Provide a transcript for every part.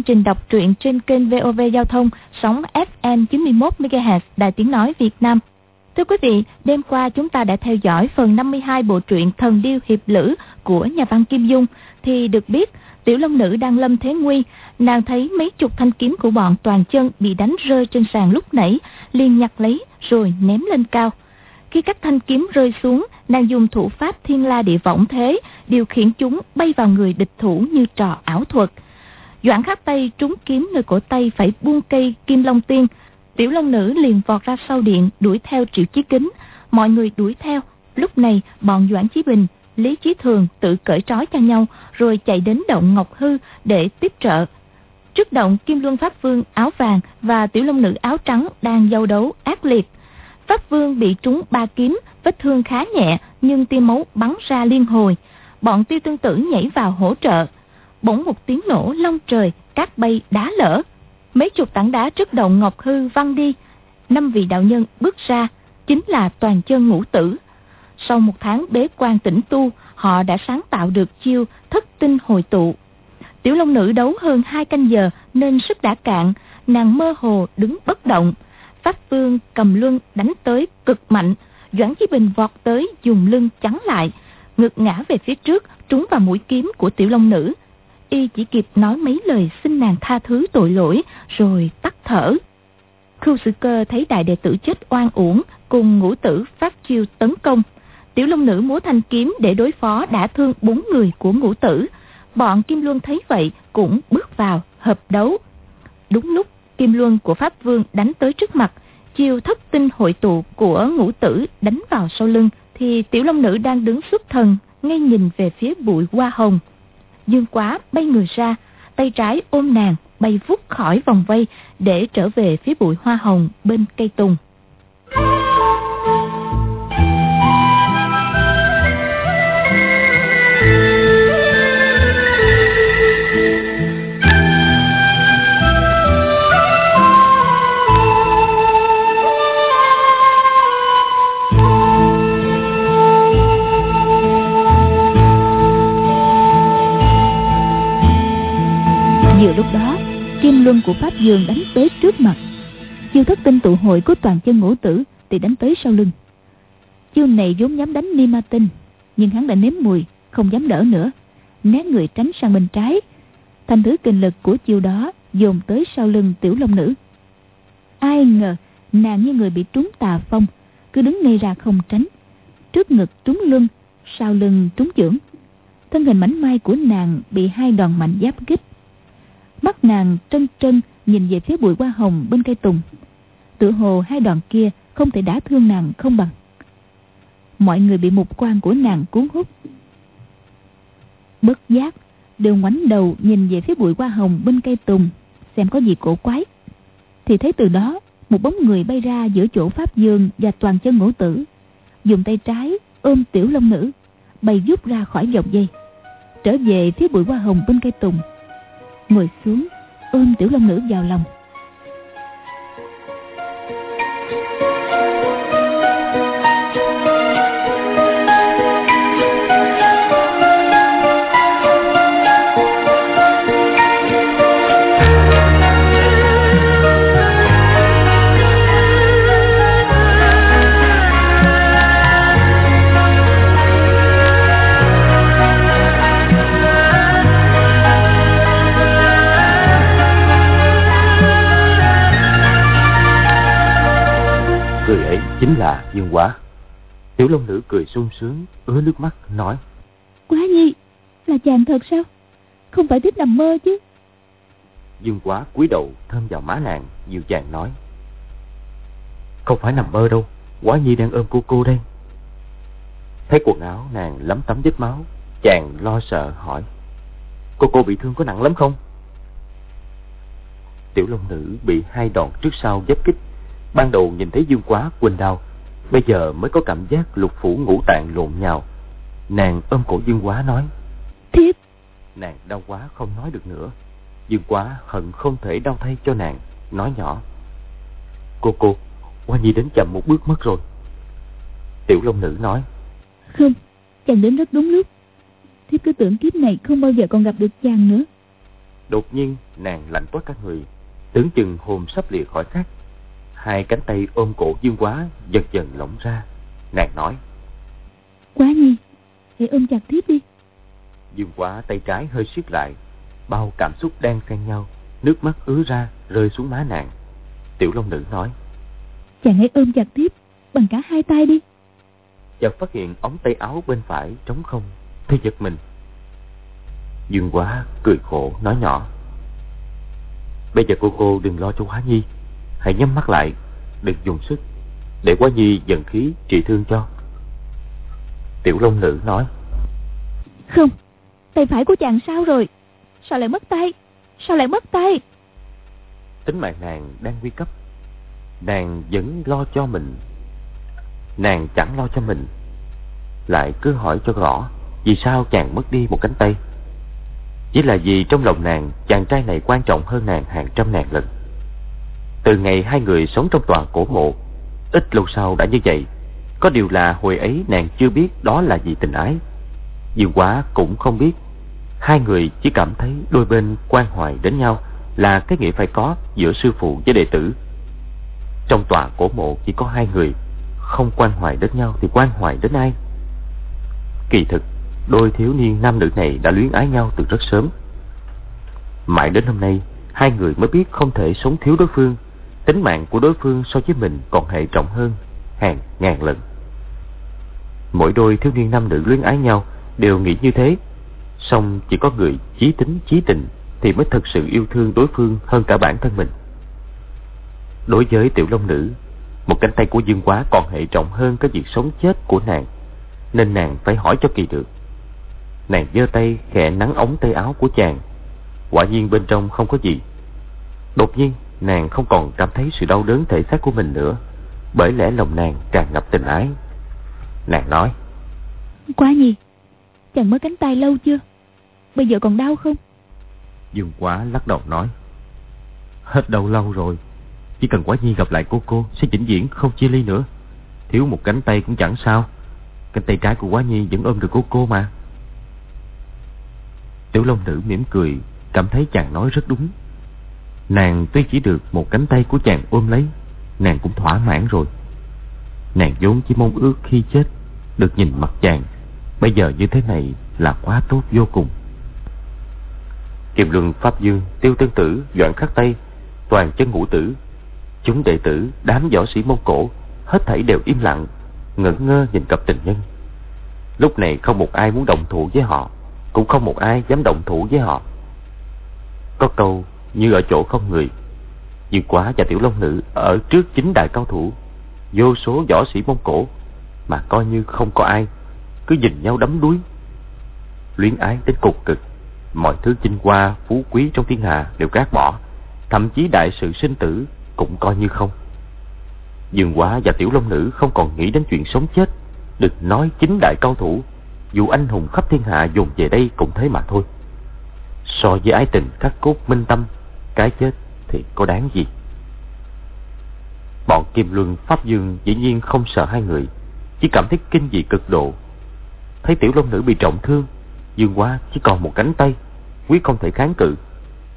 chương trình đọc truyện trên kênh VOV Giao thông sóng FM 91 MHz Đài Tiếng nói Việt Nam. Thưa quý vị, đêm qua chúng ta đã theo dõi phần 52 bộ truyện Thần điêu hiệp lữ của nhà văn Kim Dung thì được biết Tiểu Long Nữ đang lâm thế nguy, nàng thấy mấy chục thanh kiếm của bọn toàn chân bị đánh rơi trên sàn lúc nãy, liền nhặt lấy rồi ném lên cao. Khi các thanh kiếm rơi xuống, nàng dùng thủ pháp thiên la địa võng thế, điều khiển chúng bay vào người địch thủ như trò ảo thuật. Doãn khắc tay trúng kiếm nơi cổ tay phải buông cây kim long tiên. Tiểu long nữ liền vọt ra sau điện đuổi theo triệu chí kính. Mọi người đuổi theo. Lúc này bọn Doãn Chí Bình, Lý Chí Thường tự cởi trói cho nhau rồi chạy đến động Ngọc Hư để tiếp trợ. Trước động Kim Luân Pháp Vương áo vàng và Tiểu Long Nữ áo trắng đang giao đấu ác liệt. Pháp Vương bị trúng ba kiếm, vết thương khá nhẹ nhưng tia máu bắn ra liên hồi. Bọn tiêu tương tử nhảy vào hỗ trợ bỗng một tiếng nổ long trời, cát bay đá lở. Mấy chục tảng đá trước đầu Ngọc Hư văng đi. Năm vị đạo nhân bước ra, chính là toàn chân ngũ tử. Sau một tháng bế quan tĩnh tu, họ đã sáng tạo được chiêu thất tinh hồi tụ. Tiểu Long Nữ đấu hơn hai canh giờ nên sức đã cạn, nàng mơ hồ đứng bất động. Pháp Vương cầm luân đánh tới cực mạnh, Doãn Chí Bình vọt tới dùng lưng chắn lại, ngực ngã về phía trước trúng vào mũi kiếm của Tiểu Long Nữ y chỉ kịp nói mấy lời xin nàng tha thứ tội lỗi rồi tắt thở. Khưu sự cơ thấy đại đệ tử chết oan uổng cùng ngũ tử phát chiêu tấn công. Tiểu Long Nữ múa thanh kiếm để đối phó đã thương bốn người của ngũ tử. Bọn Kim Luân thấy vậy cũng bước vào hợp đấu. Đúng lúc Kim Luân của Pháp Vương đánh tới trước mặt, chiêu thất tinh hội tụ của ngũ tử đánh vào sau lưng thì Tiểu Long Nữ đang đứng xuất thần ngay nhìn về phía bụi hoa hồng Dương quá bay người ra, tay trái ôm nàng bay vút khỏi vòng vây để trở về phía bụi hoa hồng bên cây tùng. Kim luân của Pháp Dương đánh tới trước mặt. Chiêu thất tinh tụ hội của toàn chân ngũ tử Thì đánh tới sau lưng. Chiêu này vốn dám đánh Ni Ma Tinh, Nhưng hắn đã nếm mùi, Không dám đỡ nữa. Né người tránh sang bên trái. Thành thứ kinh lực của chiêu đó Dồn tới sau lưng tiểu long nữ. Ai ngờ, nàng như người bị trúng tà phong, Cứ đứng ngay ra không tránh. Trước ngực trúng lưng, Sau lưng trúng chưởng. Thân hình mảnh mai của nàng Bị hai đòn mạnh giáp kích mắt nàng trân trân, nhìn về phía bụi hoa hồng bên cây tùng. Tự hồ hai đoạn kia không thể đả thương nàng không bằng. Mọi người bị mục quan của nàng cuốn hút. Bất giác, đều ngoảnh đầu nhìn về phía bụi hoa hồng bên cây tùng, xem có gì cổ quái. Thì thấy từ đó, một bóng người bay ra giữa chỗ pháp dương và toàn chân ngũ tử, dùng tay trái ôm tiểu long nữ, bay giúp ra khỏi vòng dây. Trở về phía bụi hoa hồng bên cây tùng ngồi xuống ôm tiểu long nữ vào lòng. Chính là Dương Quả. Tiểu Long Nữ cười sung sướng, ứa nước mắt, nói. Quá nhi, là chàng thật sao? Không phải thích nằm mơ chứ? Dương Quá cúi đầu thơm vào má nàng, dịu chàng nói. Không phải nằm mơ đâu, Quá Nhi đang ôm cô cô đây. Thấy quần áo nàng lấm tấm vết máu, chàng lo sợ hỏi. Cô cô bị thương có nặng lắm không? Tiểu Long Nữ bị hai đòn trước sau giáp kích Ban đầu nhìn thấy Dương Quá quên đau Bây giờ mới có cảm giác lục phủ ngũ tạng lộn nhào Nàng ôm cổ Dương Quá nói. Thiếp. Nàng đau quá không nói được nữa. Dương Quá hận không thể đau thay cho nàng, nói nhỏ. Cô cô, Hoa Nhi đến chậm một bước mất rồi. Tiểu Long Nữ nói. Không, chàng đến rất đúng lúc. Thiếp cứ tưởng kiếp này không bao giờ còn gặp được chàng nữa. Đột nhiên nàng lạnh toát các người, tưởng chừng hồn sắp lìa khỏi xác. Hai cánh tay ôm cổ Dương Quá dần dần lỏng ra. Nàng nói. Quá Nhi, hãy ôm chặt thiếp đi. Dương Quá tay trái hơi siết lại, bao cảm xúc đang xen nhau, nước mắt ứa ra rơi xuống má nàng. Tiểu Long Nữ nói. Chàng hãy ôm chặt tiếp bằng cả hai tay đi. Chợt phát hiện ống tay áo bên phải trống không, thấy giật mình. Dương Quá cười khổ nói nhỏ. Bây giờ cô cô đừng lo cho Hóa Nhi, hãy nhắm mắt lại, đừng dùng sức, để Hóa Nhi dần khí trị thương cho. Tiểu Long Nữ nói. Không, tay phải của chàng sao rồi? Sao lại mất tay? Sao lại mất tay? Tính mạng nàng đang nguy cấp nàng vẫn lo cho mình nàng chẳng lo cho mình lại cứ hỏi cho rõ vì sao chàng mất đi một cánh tay chỉ là vì trong lòng nàng chàng trai này quan trọng hơn nàng hàng trăm ngàn lần từ ngày hai người sống trong tòa cổ mộ, ít lâu sau đã như vậy. Có điều là hồi ấy nàng chưa biết đó là gì tình ái. Dương quá cũng không biết. Hai người chỉ cảm thấy đôi bên quan hoài đến nhau là cái nghĩa phải có giữa sư phụ với đệ tử. Trong tòa cổ mộ chỉ có hai người, Không quan hoài đến nhau thì quan hoài đến ai? Kỳ thực, Đôi thiếu niên nam nữ này đã luyến ái nhau từ rất sớm. Mãi đến hôm nay, Hai người mới biết không thể sống thiếu đối phương. Tính mạng của đối phương so với mình còn hệ trọng hơn Hàng ngàn lần Mỗi đôi thiếu niên nam nữ luyến ái nhau Đều nghĩ như thế song chỉ có người chí tính chí tình Thì mới thật sự yêu thương đối phương hơn cả bản thân mình Đối với tiểu long nữ, một cánh tay của Dương Quá còn hệ trọng hơn cái việc sống chết của nàng, nên nàng phải hỏi cho kỳ được. Nàng giơ tay khẽ nắng ống tay áo của chàng, quả nhiên bên trong không có gì. Đột nhiên, nàng không còn cảm thấy sự đau đớn thể xác của mình nữa, bởi lẽ lòng nàng tràn ngập tình ái. Nàng nói, Quá nhi, chàng mới cánh tay lâu chưa? Bây giờ còn đau không? Dương Quá lắc đầu nói, Hết đau lâu rồi, chỉ cần quả nhi gặp lại cô cô Sẽ chỉnh diễn không chia ly nữa Thiếu một cánh tay cũng chẳng sao Cánh tay trái của quá nhi vẫn ôm được cô cô mà Tiểu Long Nữ mỉm cười Cảm thấy chàng nói rất đúng Nàng tuy chỉ được một cánh tay của chàng ôm lấy Nàng cũng thỏa mãn rồi Nàng vốn chỉ mong ước khi chết Được nhìn mặt chàng Bây giờ như thế này là quá tốt vô cùng Kiềm luân Pháp Dương Tiêu Tân Tử Doãn Khắc Tây Toàn chân ngũ tử Chúng đệ tử, đám võ sĩ Mông Cổ, hết thảy đều im lặng, ngẩn ngơ nhìn cặp tình nhân. Lúc này không một ai muốn đồng thủ với họ, cũng không một ai dám đồng thủ với họ. Có câu như ở chỗ không người, Dương Quá và Tiểu Long Nữ ở trước chính đại cao thủ, vô số võ sĩ Mông Cổ, mà coi như không có ai, cứ nhìn nhau đấm đuối. Luyến ái đến cục cực, mọi thứ chinh qua, phú quý trong thiên hạ đều gác bỏ, thậm chí đại sự sinh tử cũng coi như không. Dương Quá và Tiểu Long Nữ không còn nghĩ đến chuyện sống chết, được nói chính đại cao thủ, dù anh hùng khắp thiên hạ dùng về đây cũng thế mà thôi. So với ái tình các cốt minh tâm, cái chết thì có đáng gì? Bọn Kim Luân Pháp Dương dĩ nhiên không sợ hai người, chỉ cảm thấy kinh dị cực độ. Thấy Tiểu Long Nữ bị trọng thương, Dương Quá chỉ còn một cánh tay, quyết không thể kháng cự.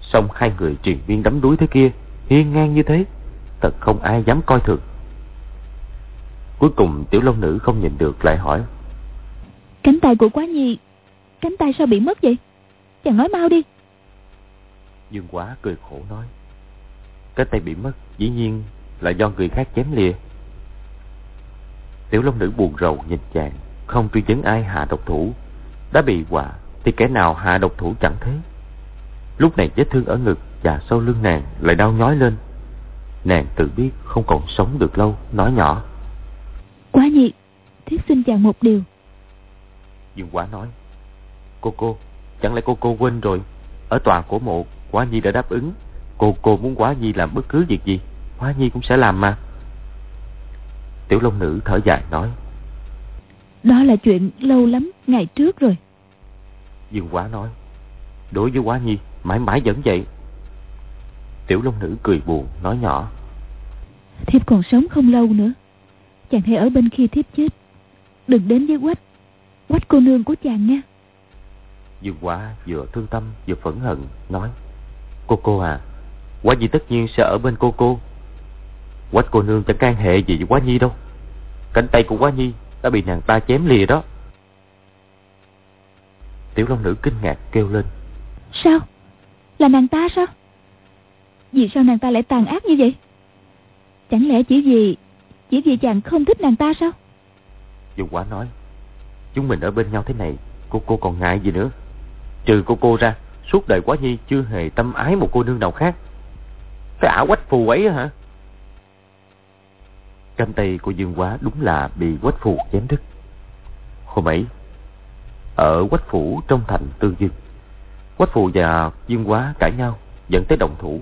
Xong hai người truyền viên đấm đuối thế kia hiên ngang như thế thật không ai dám coi thường cuối cùng tiểu long nữ không nhìn được lại hỏi cánh tay của quá nhi cánh tay sao bị mất vậy chàng nói mau đi dương quá cười khổ nói cái tay bị mất dĩ nhiên là do người khác chém lìa tiểu long nữ buồn rầu nhìn chàng không truy vấn ai hạ độc thủ đã bị họa thì kẻ nào hạ độc thủ chẳng thế lúc này vết thương ở ngực và sau lưng nàng lại đau nhói lên. Nàng tự biết không còn sống được lâu, nói nhỏ. Quá nhị, thiếp xin chàng một điều. Dương quá nói. Cô cô, chẳng lẽ cô cô quên rồi? Ở tòa cổ mộ, Quá Nhi đã đáp ứng. Cô cô muốn Quá Nhi làm bất cứ việc gì, Quá Nhi cũng sẽ làm mà. Tiểu Long Nữ thở dài nói. Đó là chuyện lâu lắm ngày trước rồi. Dương Quá nói. Đối với Quá Nhi mãi mãi vẫn vậy. Tiểu Long Nữ cười buồn nói nhỏ. Thiếp còn sống không lâu nữa. Chàng hãy ở bên khi thiếp chết. Đừng đến với quách. Quách cô nương của chàng nha. Dương Quá vừa thương tâm vừa phẫn hận Nói Cô cô à Quá Nhi tất nhiên sẽ ở bên cô cô Quách cô nương chẳng can hệ gì với Quá Nhi đâu Cánh tay của Quá Nhi đã bị nàng ta chém lìa đó Tiểu Long Nữ kinh ngạc kêu lên Sao? Là nàng ta sao? Vì sao nàng ta lại tàn ác như vậy? Chẳng lẽ chỉ vì Chỉ vì chàng không thích nàng ta sao? Dung quả nói Chúng mình ở bên nhau thế này Cô cô còn ngại gì nữa Trừ cô cô ra Suốt đời quá nhi chưa hề tâm ái một cô nương nào khác. Cái ả quách phù ấy hả? Cánh tay của Dương Quá đúng là bị quách phù chém đứt. Hôm ấy, Ở quách phủ trong thành Tư Dương, Quách phù và Dương Quá cãi nhau, Dẫn tới đồng thủ.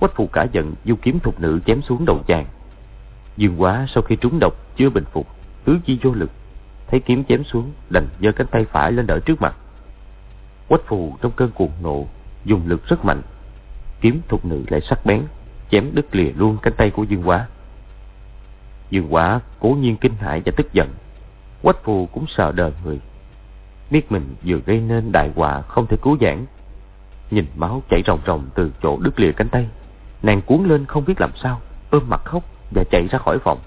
Quách phù cả giận du kiếm thục nữ chém xuống đầu chàng. Dương Quá sau khi trúng độc, chưa bình phục, tứ chi vô lực, thấy kiếm chém xuống, đành giơ cánh tay phải lên đỡ trước mặt quách phù trong cơn cuồng nộ, dùng lực rất mạnh. Kiếm thục nữ lại sắc bén, chém đứt lìa luôn cánh tay của dương quá dương quá cố nhiên kinh hãi và tức giận. Quách phù cũng sợ đời người. Biết mình vừa gây nên đại họa không thể cứu vãn. Nhìn máu chảy ròng ròng từ chỗ đứt lìa cánh tay, nàng cuốn lên không biết làm sao, ôm mặt khóc và chạy ra khỏi phòng.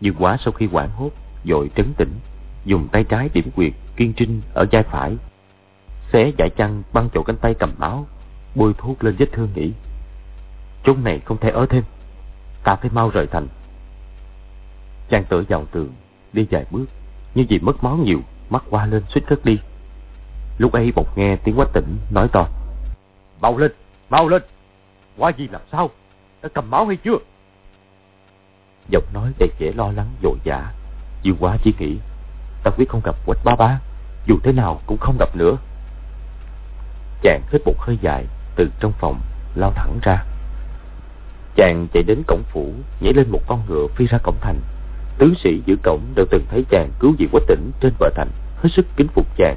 Dương quá sau khi hoảng hốt, Dội trấn tĩnh, Dùng tay trái điểm quyệt, kiên trinh ở vai phải. Xé giải chăn băng chỗ cánh tay cầm máu Bôi thuốc lên vết thương nghĩ Chốn này không thể ở thêm. Ta phải mau rời thành. Chàng tựa vào tường Đi vài bước Nhưng vì mất máu nhiều Mắt qua lên suýt cất đi. Lúc ấy bỗng nghe tiếng quách tỉnh nói to. Mau lên, mau lên. Qua gì làm sao? Đã cầm máu hay chưa? Giọng nói đầy vẻ lo lắng dội dã. Dương quá chỉ nghĩ. Ta quyết không gặp quách ba ba Dù thế nào cũng không gặp nữa Chàng hít một hơi dài Từ trong phòng lao thẳng ra. Chàng chạy đến cổng phủ Nhảy lên một con ngựa phi ra cổng thành. Tướng sĩ giữ cổng đều từng thấy chàng cứu vị quách tỉnh trên bờ thành Hết sức kính phục chàng.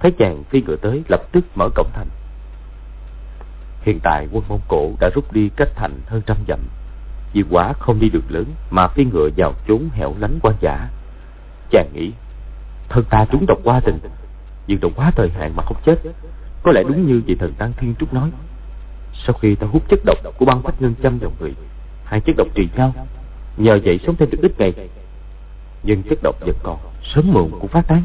Thấy chàng phi ngựa tới lập tức mở cổng thành. Hiện tại quân Mông Cổ đã rút đi cách thành hơn trăm dặm. Vì quả không đi đường lớn mà phi ngựa vào chốn hẻo lánh quan giả. Chàng nghĩ, thân ta trúng độc qua tình, nhưng độc quá thời hạn mà không chết. Có lẽ đúng như vị thần Tăng Thiên Trúc nói. Sau khi ta hút chất độc của băng phách ngân châm vào người, hai chất độc trì nhau, nhờ vậy sống thêm được ít ngày. Nhưng chất độc vẫn còn, sớm muộn cũng phát tán.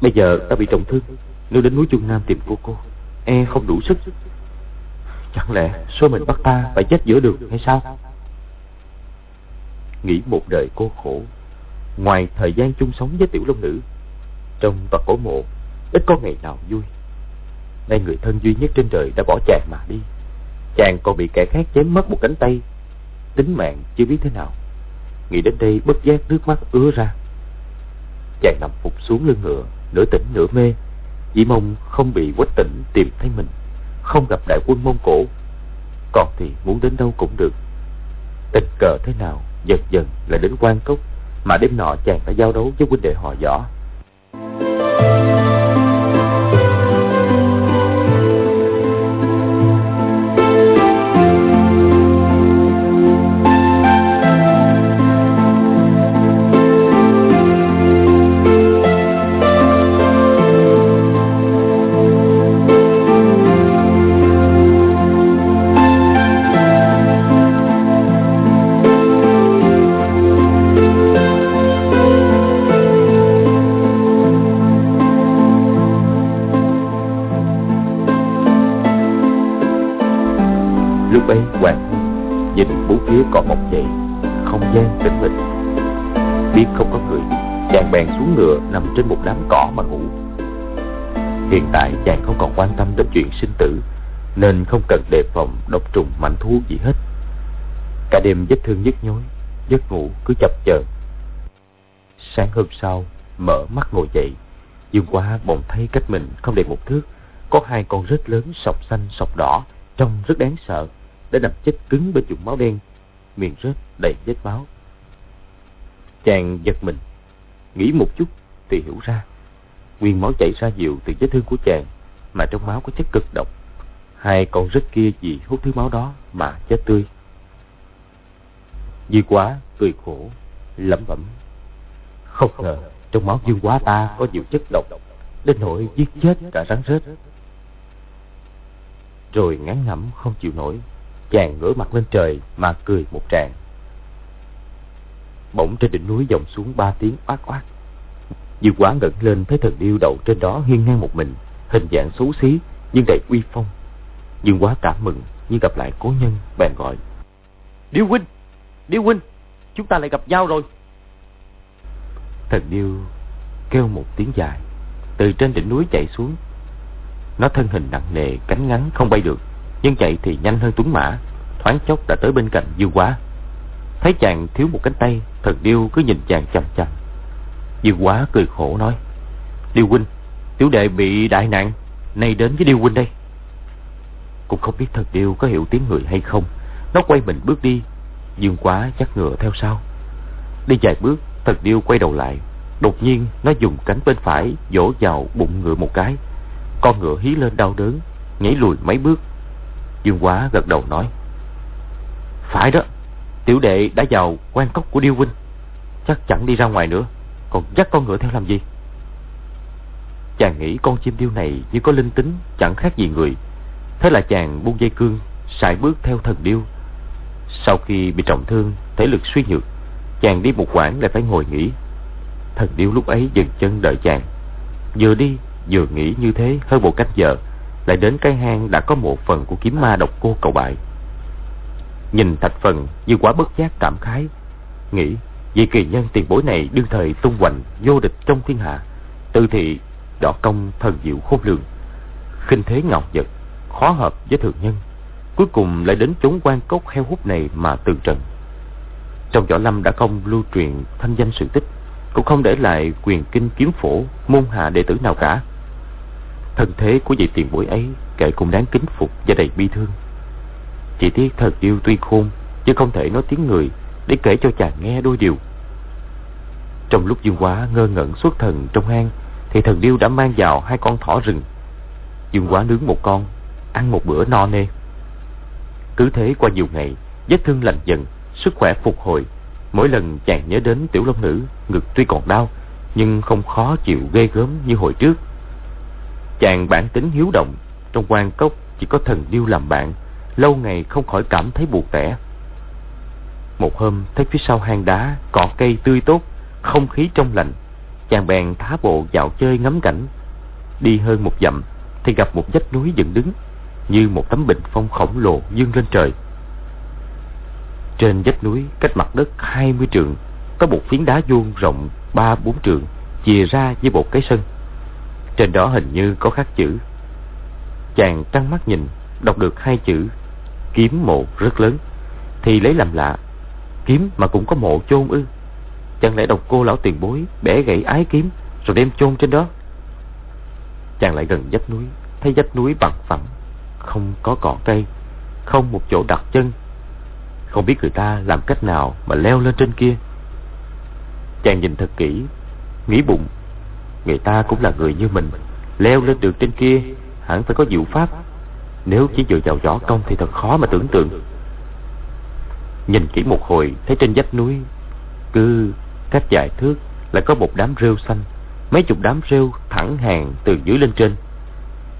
Bây giờ ta bị trọng thương, nếu đến núi Trung Nam tìm cô cô, e không đủ sức. Chẳng lẽ số mình bắt ta phải chết giữa đường hay sao? nghĩ một đời cô khổ ngoài thời gian chung sống với tiểu long nữ trong tòa cổ mộ ít có ngày nào vui nay người thân duy nhất trên đời đã bỏ chàng mà đi. Chàng còn bị kẻ khác chém mất một cánh tay. Tính mạng chưa biết thế nào. Nghĩ đến đây bất giác nước mắt ứa ra. Chàng nằm phục xuống lưng ngựa, nửa tỉnh nửa mê. Chỉ mong không bị quách tỉnh tìm thấy mình, không gặp đại quân mông cổ. Còn thì muốn đến đâu cũng được. Tình cờ thế nào, dần dần là đến quan cốc, mà đêm nọ chàng đã giao đấu với huynh đệ họ võ. Búp bê còn bộc dậy không gian tĩnh bình biết không có người, chàng bèn xuống ngựa nằm trên một đám cỏ mà ngủ. Hiện tại chàng không còn quan tâm đến chuyện sinh tử, Nên không cần đề phòng độc trùng mạnh thú gì hết. Cả đêm vết thương nhức nhối, Giấc ngủ cứ chập chờn. Sáng hôm sau, Mở mắt ngồi dậy, Dương quá bỗng thấy cách mình không đầy một thước, Có hai con rết lớn sọc xanh sọc đỏ, Trông rất đáng sợ. Đã nằm chết cứng bên vùng máu đen Miệng rớt đầy vết máu Chàng giật mình nghĩ một chút thì hiểu ra. Nguyên máu chảy ra nhiều từ vết thương của chàng, mà trong máu có chất cực độc. Hai con rết kia vì hút thứ máu đó mà chết tươi. Dư quá, cười khổ, lẩm bẩm. Không ngờ, trong máu dương quá ta có nhiều chất độc, đến nỗi giết chết cả rắn rết. Rồi ngán ngẩm không chịu nổi, chàng ngửa mặt lên trời mà cười một tràng. Bỗng trên đỉnh núi dòng xuống ba tiếng oát oát. Dương quá ngẩng lên thấy thần điêu đậu trên đó hiên ngang một mình, hình dạng xấu xí nhưng đầy uy phong. Dương quá cảm mừng như gặp lại cố nhân, bèn gọi. Điêu huynh, điêu huynh, chúng ta lại gặp nhau rồi. Thần điêu kêu một tiếng dài, từ trên đỉnh núi chạy xuống. Nó thân hình nặng nề, cánh ngắn không bay được, nhưng chạy thì nhanh hơn tuấn mã, thoáng chốc đã tới bên cạnh Dương quá. Thấy chàng thiếu một cánh tay, thần điêu cứ nhìn chàng chằm chằm Dương quá cười khổ nói, Điêu huynh, tiểu đệ bị đại nạn, nay đến với điêu huynh đây. Cũng không biết thần điêu có hiểu tiếng người hay không, nó quay mình bước đi, Dương quá chắc ngựa theo sau. Đi vài bước, thần điêu quay đầu lại, đột nhiên nó dùng cánh bên phải vỗ vào bụng ngựa một cái. Con ngựa hí lên đau đớn, nhảy lùi mấy bước. Dương quá gật đầu nói, Phải đó, Tiểu đệ đã vào quan cốc của Điêu Huynh Chắc chẳng đi ra ngoài nữa Còn dắt con ngựa theo làm gì? Chàng nghĩ con chim điêu này Như có linh tính chẳng khác gì người. Thế là chàng buông dây cương sải bước theo thần điêu. Sau khi bị trọng thương Thể lực suy nhược Chàng đi một quãng lại phải ngồi nghỉ. Thần điêu lúc ấy dừng chân đợi chàng. Vừa đi vừa nghĩ như thế hơn một cách giờ lại đến cái hang đã có một phần của kiếm ma độc cô cầu bại. Nhìn thạch phần như quá bất giác cảm khái, Nghĩ vị kỳ nhân tiền bối này đương thời tung hoành vô địch trong thiên hạ Tư thị đỏ công thần diệu khôn lường, khinh thế ngọc vật, khó hợp với thường nhân, cuối cùng lại đến chốn quan cốc heo hút này mà từ trần trong võ lâm đã không lưu truyền thanh danh sự tích, cũng không để lại quyền kinh kiếm phổ môn hạ đệ tử nào cả thân thế của vị tiền bối ấy kể cũng đáng kính phục và đầy bi thương. Chỉ tiếc thật yêu tuy khôn chứ không thể nói tiếng người để kể cho chàng nghe đôi điều. Trong lúc dương quá ngơ ngẩn xuất thần trong hang, thì thần điêu đã mang vào hai con thỏ rừng. Dương quá nướng một con, ăn một bữa no nê. Cứ thế qua nhiều ngày, vết thương lành dần, sức khỏe phục hồi. Mỗi lần chàng nhớ đến tiểu long nữ, ngực tuy còn đau, nhưng không khó chịu ghê gớm như hồi trước chàng bản tính hiếu động trong quan cốc chỉ có thần điêu làm bạn lâu ngày không khỏi cảm thấy buồn tẻ. Một hôm thấy phía sau hang đá cỏ cây tươi tốt, không khí trong lành, chàng bèn thá bộ dạo chơi ngắm cảnh. Đi hơn một dặm thì gặp một vách núi dựng đứng như một tấm bình phong khổng lồ dương lên trời. Trên vách núi cách mặt đất 20 trượng có một phiến đá vuông rộng 3 4 trượng chìa ra với một cái sân. Trên đó hình như có khắc chữ. Chàng trăng mắt nhìn, đọc được hai chữ kiếm mộ rất lớn. Thì lấy làm lạ kiếm mà cũng có mộ chôn ư. Chẳng lẽ độc cô lão tiền bối bẻ gãy ái kiếm rồi đem chôn trên đó? Chàng lại gần dách núi thấy dách núi bằng phẳng không có cỏ cây không một chỗ đặt chân. Không biết người ta làm cách nào mà leo lên trên kia. Chàng nhìn thật kỹ nghĩ bụng người ta cũng là người như mình. Leo lên được trên kia, hẳn phải có diệu pháp. Nếu chỉ dựa vào võ công thì thật khó mà tưởng tượng. Nhìn kỹ một hồi, Thấy trên vách núi, Cứ cách vài thước Lại có một đám rêu xanh. Mấy chục đám rêu thẳng hàng từ dưới lên trên.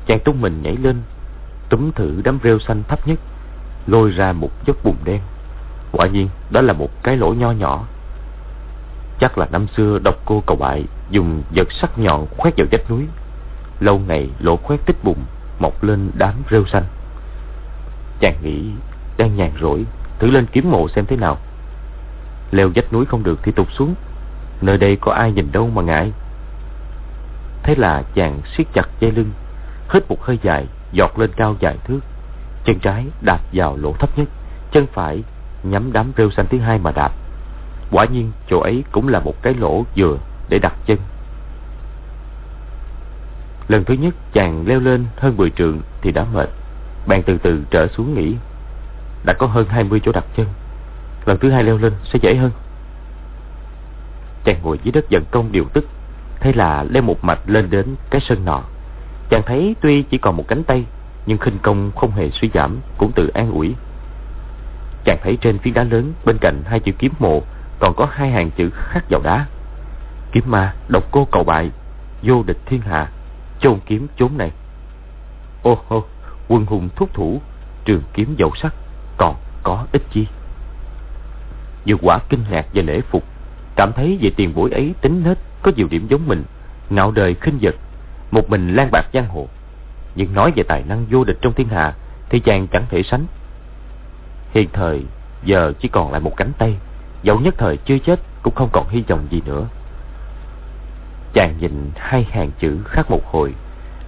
Chàng tung mình nhảy lên, Túm thử đám rêu xanh thấp nhất, Lôi ra một dốc bùn đen. Quả nhiên, đó là một cái lỗ nho nhỏ. Chắc là năm xưa độc cô cầu bại Dùng vật sắc nhọn khoét vào vách núi Lâu ngày lỗ khoét tích bùn mọc lên đám rêu xanh. Chàng nghĩ đang nhàn rỗi, thử lên kiếm mộ xem thế nào. Leo vách núi không được thì tụt xuống, nơi đây có ai nhìn đâu mà ngại. Thế là chàng siết chặt dây lưng, hít một hơi dài, giọt lên cao vài thước. Chân trái đạp vào lỗ thấp nhất, chân phải nhắm đám rêu xanh thứ hai mà đạp. Quả nhiên, chỗ ấy cũng là một cái lỗ vừa để đặt chân. Lần thứ nhất, chàng leo lên hơn 10 trượng thì đã mệt. Bạn từ từ trở xuống nghỉ. Đã có hơn 20 chỗ đặt chân. Lần thứ hai leo lên sẽ dễ hơn. Chàng ngồi dưới đất giận công điều tức, Thế là leo một mạch lên đến cái sân nọ Chàng thấy tuy chỉ còn một cánh tay, Nhưng khinh công không hề suy giảm, Cũng tự an ủi Chàng thấy trên phiến đá lớn Bên cạnh hai chữ kiếm mộ còn có hai hàng chữ khắc vào đá. Kiếm ma, độc cô cầu bại, Vô địch thiên hạ, Chôn kiếm chốn này. Ô hô, quân hùng thúc thủ, Trường kiếm dậu sắc, Còn có ích chi? Dược quả kinh ngạc và lễ phục, Cảm thấy về tiền bối ấy tính hết Có nhiều điểm giống mình. Ngạo đời khinh vật, Một mình lan bạc giang hồ. Nhưng nói về tài năng vô địch trong thiên hạ, Thì chàng chẳng thể sánh. Hiện thời, Giờ chỉ còn lại một cánh tay. Dẫu nhất thời chưa chết, Cũng không còn hy vọng gì nữa. Chàng nhìn hai hàng chữ khác một hồi,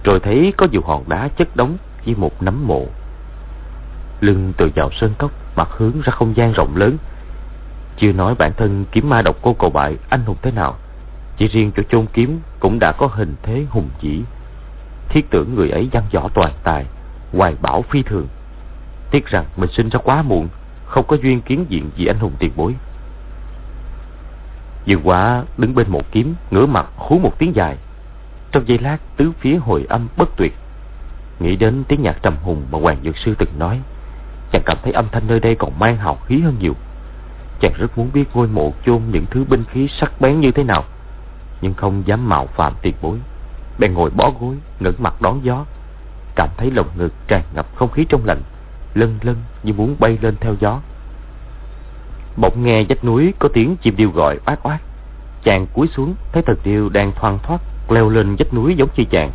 Rồi thấy có nhiều hòn đá chất đóng Với một nấm mộ. Lưng từ vào sơn cốc, Mặt hướng ra không gian rộng lớn. Chưa nói bản thân kiếm ma độc cô cầu bại anh hùng thế nào, Chỉ riêng chỗ chôn kiếm Cũng đã có hình thế hùng dĩ Thiết tưởng người ấy văn võ toàn tài, Hoài bảo phi thường. Tiếc rằng mình sinh ra quá muộn, Không có duyên kiến diện vì anh hùng tiền bối. Dương quá đứng bên một kiếm, Ngửa mặt hú một tiếng dài. Trong giây lát, tứ phía hồi âm bất tuyệt. Nghĩ đến tiếng nhạc trầm hùng Mà Hoàng Dược Sư từng nói, Chàng cảm thấy âm thanh nơi đây còn mang hào khí hơn nhiều. Chàng rất muốn biết ngôi mộ chôn những thứ binh khí sắc bén như thế nào, Nhưng không dám mạo phạm tiền bối. Bèn ngồi bó gối, ngẩng mặt đón gió. Cảm thấy lồng ngực tràn ngập không khí trong lành Lân lân như muốn bay lên theo gió. Bỗng nghe vách núi có tiếng chim điêu gọi oát oát. Chàng cúi xuống, thấy thật điêu đang thoăn thoát, Leo lên vách núi giống như chàng.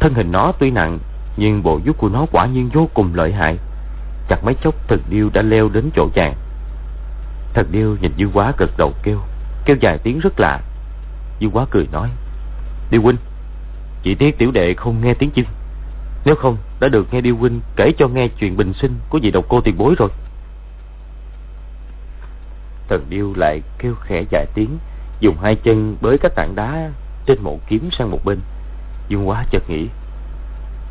Thân hình nó tuy nặng, Nhưng bộ vuốt của nó quả nhiên vô cùng lợi hại. Chặt mấy chốc thần điêu đã leo đến chỗ chàng. Thần điêu nhìn Dư Quá gật đầu kêu Kêu dài tiếng rất lạ. Dư Quá cười nói, Điêu huynh, Chỉ tiếc tiểu đệ không nghe tiếng chim. Nếu không, đã được nghe Điêu huynh Kể cho nghe chuyện bình sinh Của vị độc cô tiền bối rồi. Thần điêu lại kêu khẽ vài tiếng, Dùng hai chân bới các tảng đá Trên mộ kiếm sang một bên. Dương Quá chợt nghĩ,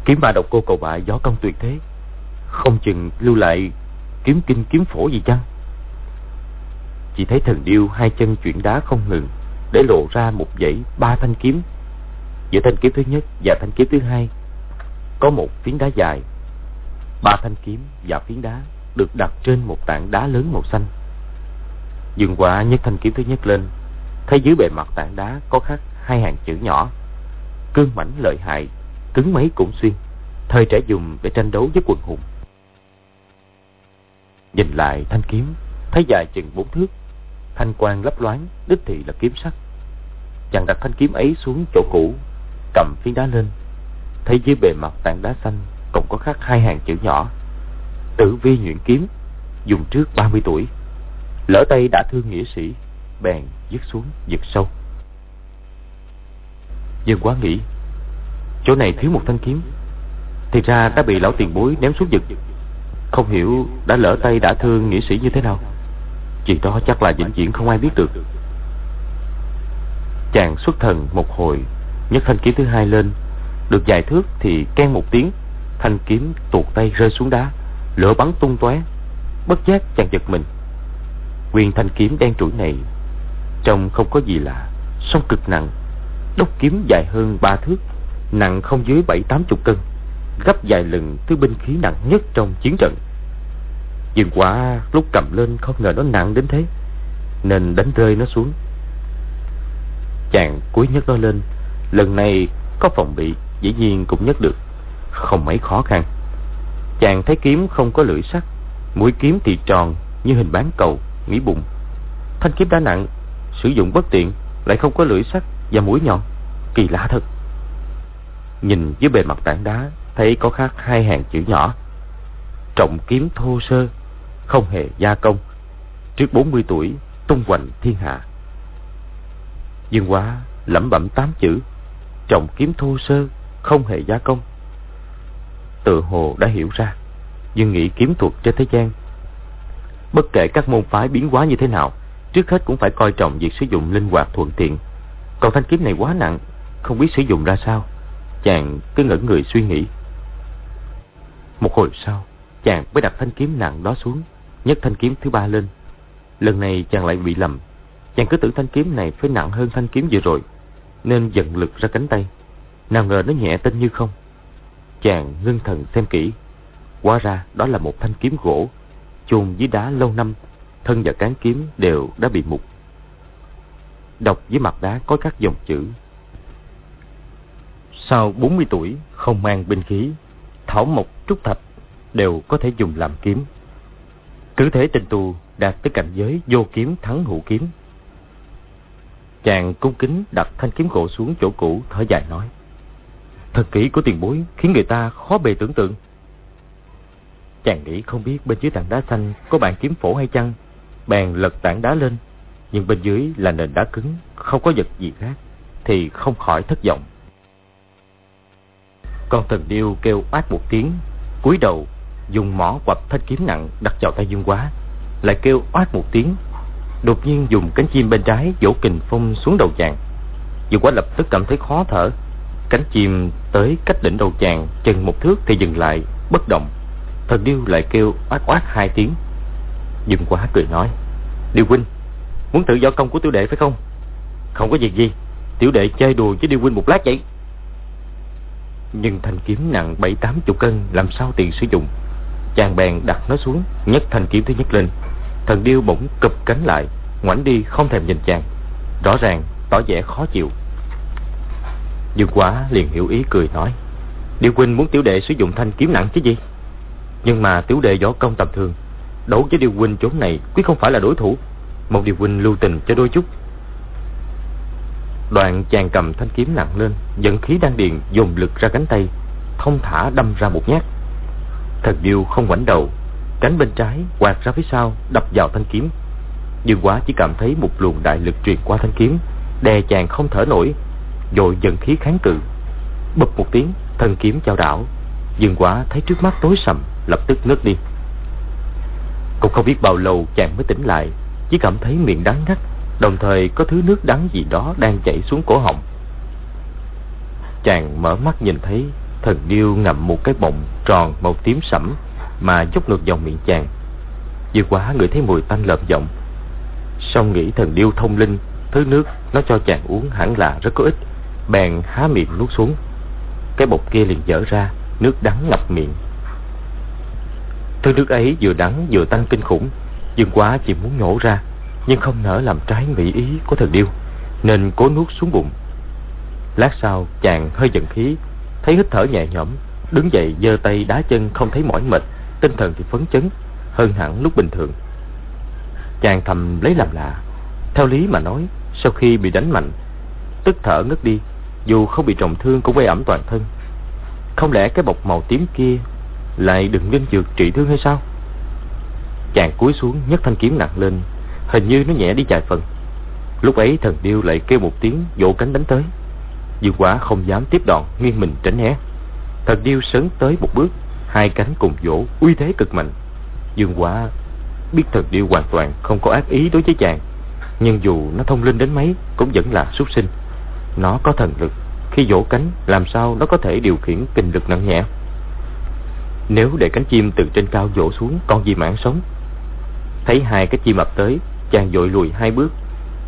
Kiếm ba độc cô cầu bại gió công tuyệt thế, Không chừng lưu lại kiếm kinh kiếm phổ gì chăng? Chỉ thấy thần điêu hai chân chuyển đá không ngừng, để lộ ra một dãy ba thanh kiếm. Giữa thanh kiếm thứ nhất và thanh kiếm thứ hai, có một phiến đá dài. Ba thanh kiếm và phiến đá được đặt trên một tảng đá lớn màu xanh dừng quả nhấc thanh kiếm thứ nhất lên. Thấy dưới bề mặt tảng đá có khắc hai hàng chữ nhỏ. Cương mảnh lợi hại, cứng mấy cũng xuyên. Thời trẻ dùng để tranh đấu với quần hùng. Nhìn lại thanh kiếm, thấy dài chừng bốn thước. Thanh quang lấp loáng, đích thị là kiếm sắt chàng đặt thanh kiếm ấy xuống chỗ cũ, cầm phiến đá lên. Thấy dưới bề mặt tảng đá xanh, còn có khắc hai hàng chữ nhỏ. Tử vi nhuyễn kiếm, dùng trước 30 tuổi lỡ tay đã thương nghĩa sĩ, bèn dứt xuống giật sâu. Dương quá nghĩ, chỗ này thiếu một thanh kiếm. Thì ra đã bị lão tiền bối ném xuống giật không hiểu đã lỡ tay đã thương nghĩa sĩ như thế nào. Chuyện đó chắc là vĩnh viễn không ai biết được. Chàng xuất thần một hồi, nhấc thanh kiếm thứ hai lên. Được vài thước thì ken một tiếng, Thanh kiếm tuột tay rơi xuống đá, Lửa bắn tung tóe. Bất giác chàng giật mình. Quyền thanh kiếm đen trũi này, Trông không có gì lạ, song cực nặng, Đốc kiếm dài hơn ba thước, Nặng không dưới bảy tám chục cân, Gấp dài lần thứ binh khí nặng nhất trong chiến trận. Dương quả lúc cầm lên không ngờ nó nặng đến thế, Nên đánh rơi nó xuống. Chàng cúi nhấc nó lên, Lần này có phòng bị, Dĩ nhiên cũng nhấc được, Không mấy khó khăn. Chàng thấy kiếm không có lưỡi sắt, Mũi kiếm thì tròn như hình bán cầu Nghĩ bụng. Thanh kiếm đã nặng, Sử dụng bất tiện, Lại không có lưỡi sắt và mũi nhọn. Kỳ lạ thật. Nhìn dưới bề mặt tảng đá, Thấy có khắc hai hàng chữ nhỏ. Trọng kiếm thô sơ, không hề gia công. Trước 40 tuổi, tung hoành thiên hạ. Dương quá lẩm bẩm tám chữ. Trọng kiếm thô sơ, không hề gia công. Tự hồ đã hiểu ra, nhưng nghĩ kiếm thuật trên thế gian bất kể các môn phái biến hóa như thế nào trước hết cũng phải coi trọng việc sử dụng linh hoạt thuận tiện còn thanh kiếm này quá nặng không biết sử dụng ra sao chàng cứ ngẩn người suy nghĩ một hồi sau chàng mới đặt thanh kiếm nặng đó xuống nhấc thanh kiếm thứ ba lên lần này chàng lại bị lầm Chàng cứ tưởng thanh kiếm này phải nặng hơn thanh kiếm vừa rồi, nên dần lực ra cánh tay. Nào ngờ nó nhẹ tinh như không. Chàng ngưng thần xem kỹ. Hóa ra đó là một thanh kiếm gỗ, chôn dưới đá lâu năm, thân và cán kiếm đều đã bị mục. Đọc dưới mặt đá có các dòng chữ. Sau 40 tuổi, không mang binh khí, thảo mộc trúc thạch đều có thể dùng làm kiếm. Cứ thế tình tu đạt tới cảnh giới vô kiếm thắng hữu kiếm. Chàng cung kính đặt thanh kiếm gỗ xuống chỗ cũ thở dài nói. Thật kỹ của tiền bối khiến người ta khó bề tưởng tượng. Chàng nghĩ không biết bên dưới tảng đá xanh có bàn kiếm phổ hay chăng. Bèn lật tảng đá lên. Nhưng bên dưới là nền đá cứng, không có vật gì khác. Thì không khỏi thất vọng. Con thần điêu kêu oát một tiếng, cúi đầu dùng mỏ quặp thanh kiếm nặng đặt vào tay Dương Quá, lại kêu oát một tiếng, đột nhiên dùng cánh chim bên trái vỗ kình phong xuống đầu chàng. Dương Quá lập tức cảm thấy khó thở, cánh chim tới cách đỉnh đầu chàng chừng một thước thì dừng lại, bất động. Thần điêu lại kêu oát oát hai tiếng. Dừng Quá cười nói: "Điêu huynh, muốn thử võ công của tiểu đệ phải không?" "Không có việc gì, tiểu đệ chơi đùa với Điêu huynh một lát vậy." Nhưng thanh kiếm nặng bảy tám chục cân làm sao tiền sử dụng Chàng bèn đặt nó xuống nhấc thanh kiếm thứ nhất lên Thần điêu bỗng cụp cánh lại ngoảnh đi không thèm nhìn chàng Rõ ràng tỏ vẻ khó chịu Dương quá liền hiểu ý cười nói Điêu huynh muốn tiểu đệ sử dụng thanh kiếm nặng chứ gì nhưng mà tiểu đệ võ công tầm thường. Đấu với điều huynh chốn này Quyết không phải là đối thủ. Một điều huynh lưu tình cho đôi chút. Đoạn chàng cầm thanh kiếm nặng lên, Dẫn khí đang điền dồn lực ra cánh tay, Thông thả đâm ra một nhát. Thật điều không ngoảnh đầu, Cánh bên trái quạt ra phía sau, Đập vào thanh kiếm. Dương quá chỉ cảm thấy một luồng đại lực truyền qua thanh kiếm, Đè chàng không thở nổi, Rồi dần khí kháng cự. Bụp một tiếng, thân kiếm chao đảo Dương quá thấy trước mắt tối sầm. Lập tức ngất đi. Cũng không biết bao lâu chàng mới tỉnh lại, Chỉ cảm thấy miệng đắng ngắt, Đồng thời có thứ nước đắng gì đó đang chảy xuống cổ họng. Chàng mở mắt nhìn thấy Thần điêu ngậm một cái bọng tròn màu tím sẫm Mà dốc ngược dòng miệng chàng. Vừa quá, người thấy mùi tanh lợm giọng. Xong nghĩ thần điêu thông linh, Thứ nước nó cho chàng uống hẳn là rất có ích, Bèn há miệng nuốt xuống. Cái bột kia liền dở ra, Nước đắng ngập miệng. Thứ nước ấy vừa đắng vừa tanh kinh khủng. Dương quá chỉ muốn nhổ ra, nhưng không nỡ làm trái mỹ ý của thần điêu, nên cố nuốt xuống bụng. Lát sau, chàng hơi giận khí, thấy hít thở nhẹ nhõm, đứng dậy giơ tay đá chân không thấy mỏi mệt, tinh thần thì phấn chấn, hơn hẳn lúc bình thường. Chàng thầm lấy làm lạ, theo lý mà nói, sau khi bị đánh mạnh, tức thở ngất đi, dù không bị trọng thương cũng quay ẩm toàn thân. Không lẽ cái bọc màu tím kia lại đừng linh dược trị thương hay sao? Chàng cúi xuống, nhấc thanh kiếm nặng lên. Hình như nó nhẹ đi vài phần. Lúc ấy thần điêu lại kêu một tiếng, vỗ cánh đánh tới. Dương quá không dám tiếp đòn, Nghiêng mình tránh né. Thần điêu sớm tới một bước, Hai cánh cùng vỗ, uy thế cực mạnh. Dương quá biết thần điêu hoàn toàn không có ác ý đối với chàng, Nhưng dù nó thông linh đến mấy, Cũng vẫn là súc sinh. Nó có thần lực, Khi vỗ cánh, làm sao nó có thể điều khiển kinh lực nặng nhẹ? Nếu để cánh chim từ trên cao vỗ xuống Còn gì mãn sống? Thấy hai cái chim ập tới, chàng dội lùi hai bước.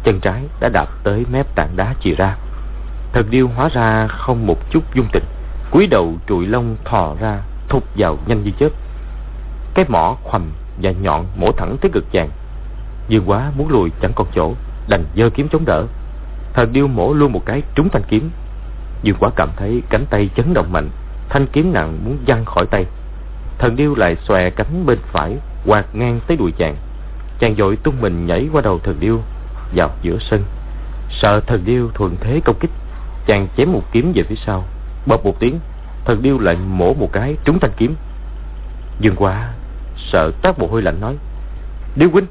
Chân trái đã đạp tới mép tảng đá chìa ra. Thần điêu hóa ra không một chút dung tình cúi đầu trụi lông thò ra thụt vào nhanh như chớp. Cái mỏ khoằm và nhọn mổ thẳng tới ngực chàng. Dương quá muốn lùi chẳng còn chỗ, đành giơ kiếm chống đỡ. Thần điêu mổ luôn một cái trúng thanh kiếm. Dương quá cảm thấy cánh tay chấn động mạnh, thanh kiếm nặng muốn văng khỏi tay thần điêu lại xòe cánh bên phải, quạt ngang tới đùi chàng. Chàng dội tung mình nhảy qua đầu thần điêu, vào giữa sân. Sợ thần điêu thuận thế công kích, chàng chém một kiếm về phía sau. Bập một tiếng, thần điêu lại mổ một cái trúng thanh kiếm. Dương quá sợ toát mồ hôi lạnh nói, điêu huynh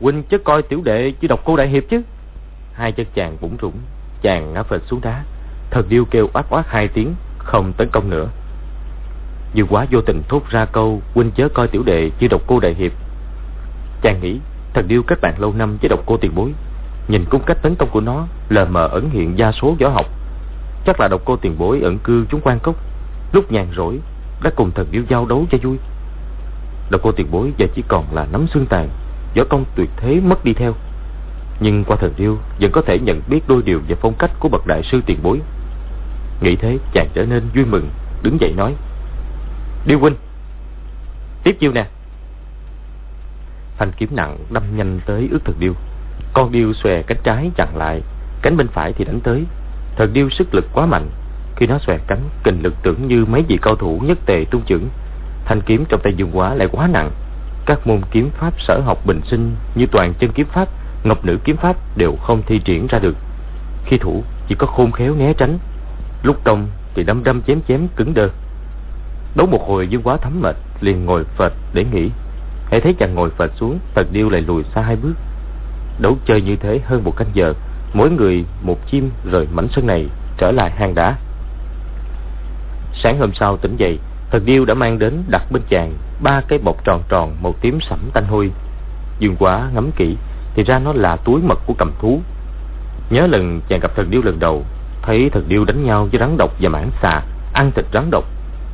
huynh chớ coi tiểu đệ chứ đọc cô đại hiệp chứ. Hai chân chàng bủng rủng chàng ngã phịch xuống đá. Thần điêu kêu oát oát hai tiếng, không tấn công nữa dương quá vô tình thốt ra câu huynh chớ coi tiểu đệ như độc cô đại hiệp. Chàng nghĩ thần điêu kết bạn lâu năm với độc cô tiền bối. Nhìn cung cách tấn công của nó Lờ mờ ẩn hiện gia số võ học. Chắc là độc cô tiền bối ẩn cư chúng quan cốc. Lúc nhàn rỗi Đã cùng thần điêu giao đấu cho vui. Độc cô tiền bối giờ chỉ còn là nắm xương tàn Võ công tuyệt thế mất đi theo. Nhưng qua thần điêu vẫn có thể nhận biết đôi điều về phong cách của bậc đại sư tiền bối. Nghĩ thế chàng trở nên vui mừng, đứng dậy nói. Điêu huynh, tiếp chiêu nè. Thanh kiếm nặng đâm nhanh tới ước thần điêu. Con điêu xòe cánh trái chặn lại, cánh bên phải thì đánh tới. Thần điêu sức lực quá mạnh, khi nó xòe cánh, kình lực tưởng như mấy vị cao thủ nhất tề tung chưởng. Thanh kiếm trong tay Dương Quá lại quá nặng. Các môn kiếm pháp sở học bình sinh như toàn chân kiếm pháp, ngọc nữ kiếm pháp đều không thi triển ra được. Khi thủ chỉ có khôn khéo né tránh, lúc công thì đâm đâm chém chém cứng đơ. Đấu một hồi Dương Quá thấm mệt, liền ngồi phệt để nghỉ. Hãy thấy chàng ngồi phệt xuống, Tần Điêu lại lùi xa hai bước. Đấu chơi như thế hơn một canh giờ, mỗi người một chim rời mảnh sân này trở lại hang đá. Sáng hôm sau tỉnh dậy, Thần Điêu đã mang đến đặt bên chàng ba cái bọc tròn tròn màu tím sẫm tanh hôi. Dương quá ngắm kỹ, thì ra nó là túi mật của cầm thú. Nhớ lần chàng gặp Thần Điêu lần đầu, thấy Thần Điêu đánh nhau với rắn độc và mãng xà, ăn thịt rắn độc.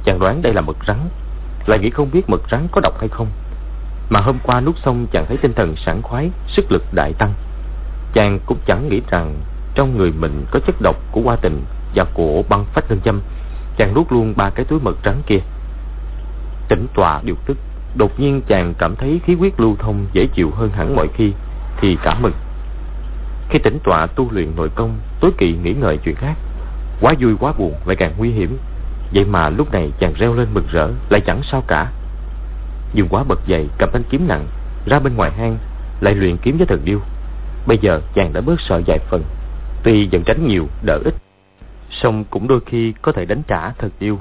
Chàng đoán đây là mật rắn, lại nghĩ không biết mật rắn có độc hay không. Mà hôm qua nuốt xong chàng thấy tinh thần sảng khoái, sức lực đại tăng. Chàng cũng chẳng nghĩ rằng trong người mình có chất độc của hoa tình và của băng phách ngân châm chàng nuốt luôn ba cái túi mật rắn kia. Tỉnh tọa điều tức đột nhiên chàng cảm thấy khí huyết lưu thông dễ chịu hơn hẳn mọi khi thì cảm mừng. Khi tỉnh tọa tu luyện nội công tối kỵ nghĩ ngợi chuyện khác quá vui quá buồn lại càng nguy hiểm vậy mà lúc này chàng reo lên mừng rỡ, lại chẳng sao cả. Dương quá bật dậy, cầm thanh kiếm nặng, ra bên ngoài hang, lại luyện kiếm với thần điêu. Bây giờ chàng đã bớt sợ vài phần, tuy vẫn tránh nhiều, đỡ ít. Song cũng đôi khi có thể đánh trả thật yêu.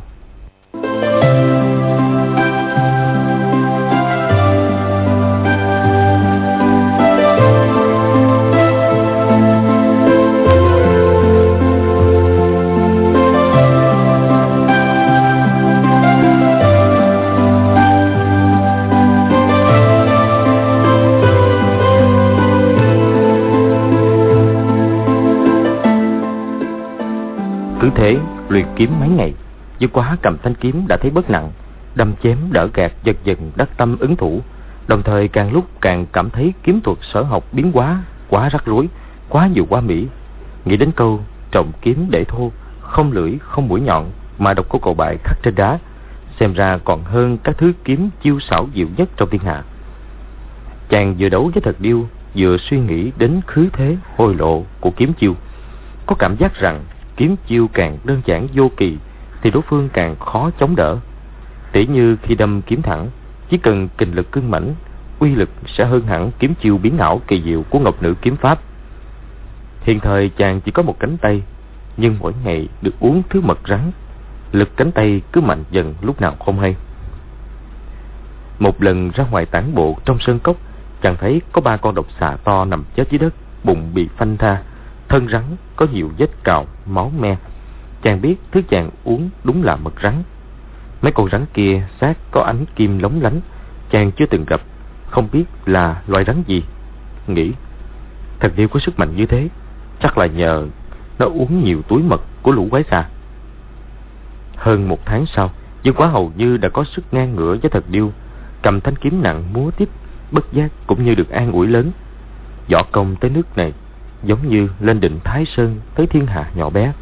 Cứ thế, luyện kiếm mấy ngày Dư quá cầm thanh kiếm đã thấy bớt nặng, Đâm chém đỡ gạt dần dần đắc tâm ứng thủ. Đồng thời càng lúc càng cảm thấy kiếm thuật sở học biến quá Quá rắc rối, Quá nhiều quá mỹ. Nghĩ đến câu, trọng kiếm để thô, Không lưỡi, không mũi nhọn Mà độc cô cầu bại khắc trên đá, Xem ra còn hơn các thứ kiếm chiêu xảo diệu nhất trong thiên hạ. Chàng vừa đấu với thật điêu, Vừa suy nghĩ đến khứ thế hồi lộ của kiếm chiêu, Có cảm giác rằng kiếm chiêu càng đơn giản vô kỳ thì đối phương càng khó chống đỡ. Tỉ như khi đâm kiếm thẳng, chỉ cần kình lực cương mãnh, uy lực sẽ hơn hẳn kiếm chiêu biến ảo kỳ diệu của ngọc nữ kiếm pháp. Hiện thời chàng chỉ có một cánh tay, nhưng mỗi ngày được uống thứ mật rắn, lực cánh tay cứ mạnh dần lúc nào không hay. Một lần ra ngoài tản bộ trong sơn cốc, chàng thấy có ba con độc xà to nằm chết dưới đất, bụng bị phanh tha. Thân rắn có nhiều vết cào, máu me. Chàng biết thứ chàng uống đúng là mật rắn. Mấy con rắn kia xác có ánh kim lóng lánh. Chàng chưa từng gặp, không biết là loài rắn gì. Nghĩ, thật điêu có sức mạnh như thế, chắc là nhờ nó uống nhiều túi mật của lũ quái xà. Hơn một tháng sau, Dương Quá hầu như đã có sức ngang ngửa với thật điêu, cầm thanh kiếm nặng múa tiếp, bất giác cũng như được an ủi lớn. Võ công tới nước này giống như lên đỉnh Thái Sơn tới thiên hạ nhỏ bé.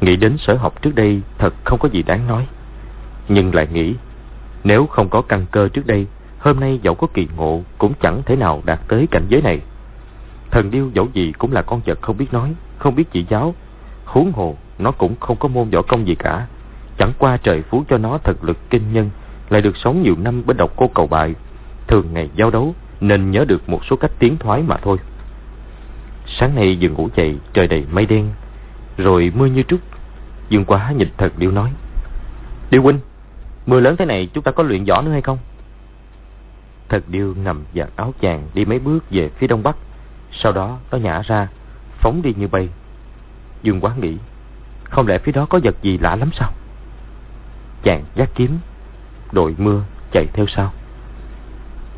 Nghĩ đến sở học trước đây thật không có gì đáng nói. Nhưng lại nghĩ, nếu không có căn cơ trước đây, hôm nay dẫu có kỳ ngộ cũng chẳng thể nào đạt tới cảnh giới này. Thần điêu dẫu gì cũng là con vật không biết nói, không biết chỉ giáo. Huống hồ, nó cũng không có môn võ công gì cả. Chẳng qua trời phú cho nó thật lực kinh nhân, lại được sống nhiều năm bên độc cô cầu bại. Thường ngày giao đấu, nên nhớ được một số cách tiến thoái mà thôi. Sáng nay vừa ngủ dậy, trời đầy mây đen, Rồi mưa như trút Dương quá nhìn thật điêu nói. Điêu huynh, Mưa lớn thế này chúng ta có luyện võ nữa hay không? Thật điêu nằm giặt áo chàng Đi mấy bước về phía đông bắc. Sau đó nó nhả ra, Phóng đi như bay. Dương quá nghĩ, Không lẽ phía đó có vật gì lạ lắm sao? Chàng giác kiếm, Đội mưa chạy theo sau.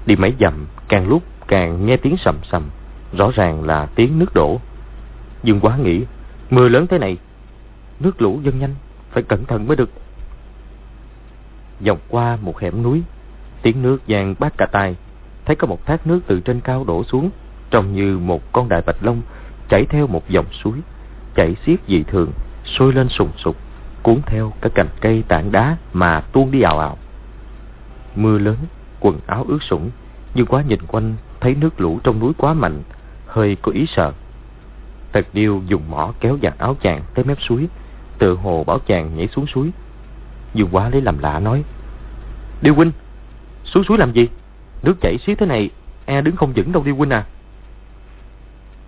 Đi mấy dặm, Càng lúc càng nghe tiếng sầm sầm. Rõ ràng là tiếng nước đổ Dương quá nghĩ Mưa lớn thế này Nước lũ dâng nhanh Phải cẩn thận mới được Dọc qua một hẻm núi Tiếng nước vang bát cả tai Thấy có một thác nước từ trên cao đổ xuống trông như một con đại bạch long chảy theo một dòng suối, chảy xiết dị thường, sôi lên sùng sục, cuốn theo các cành cây tảng đá mà tuôn đi ào ào. Mưa lớn, quần áo ướt sũng, nhưng quá nhìn quanh thấy nước lũ trong núi quá mạnh, hơi có ý sợ. Tật điêu dùng mỏ kéo giặt áo chàng tới mép suối, tự hồ bảo chàng nhảy xuống suối. Dương quá lấy làm lạ nói, Điêu huynh, xuống suối làm gì? Nước chảy xiết thế này, e đứng không vững đâu Điêu huynh à.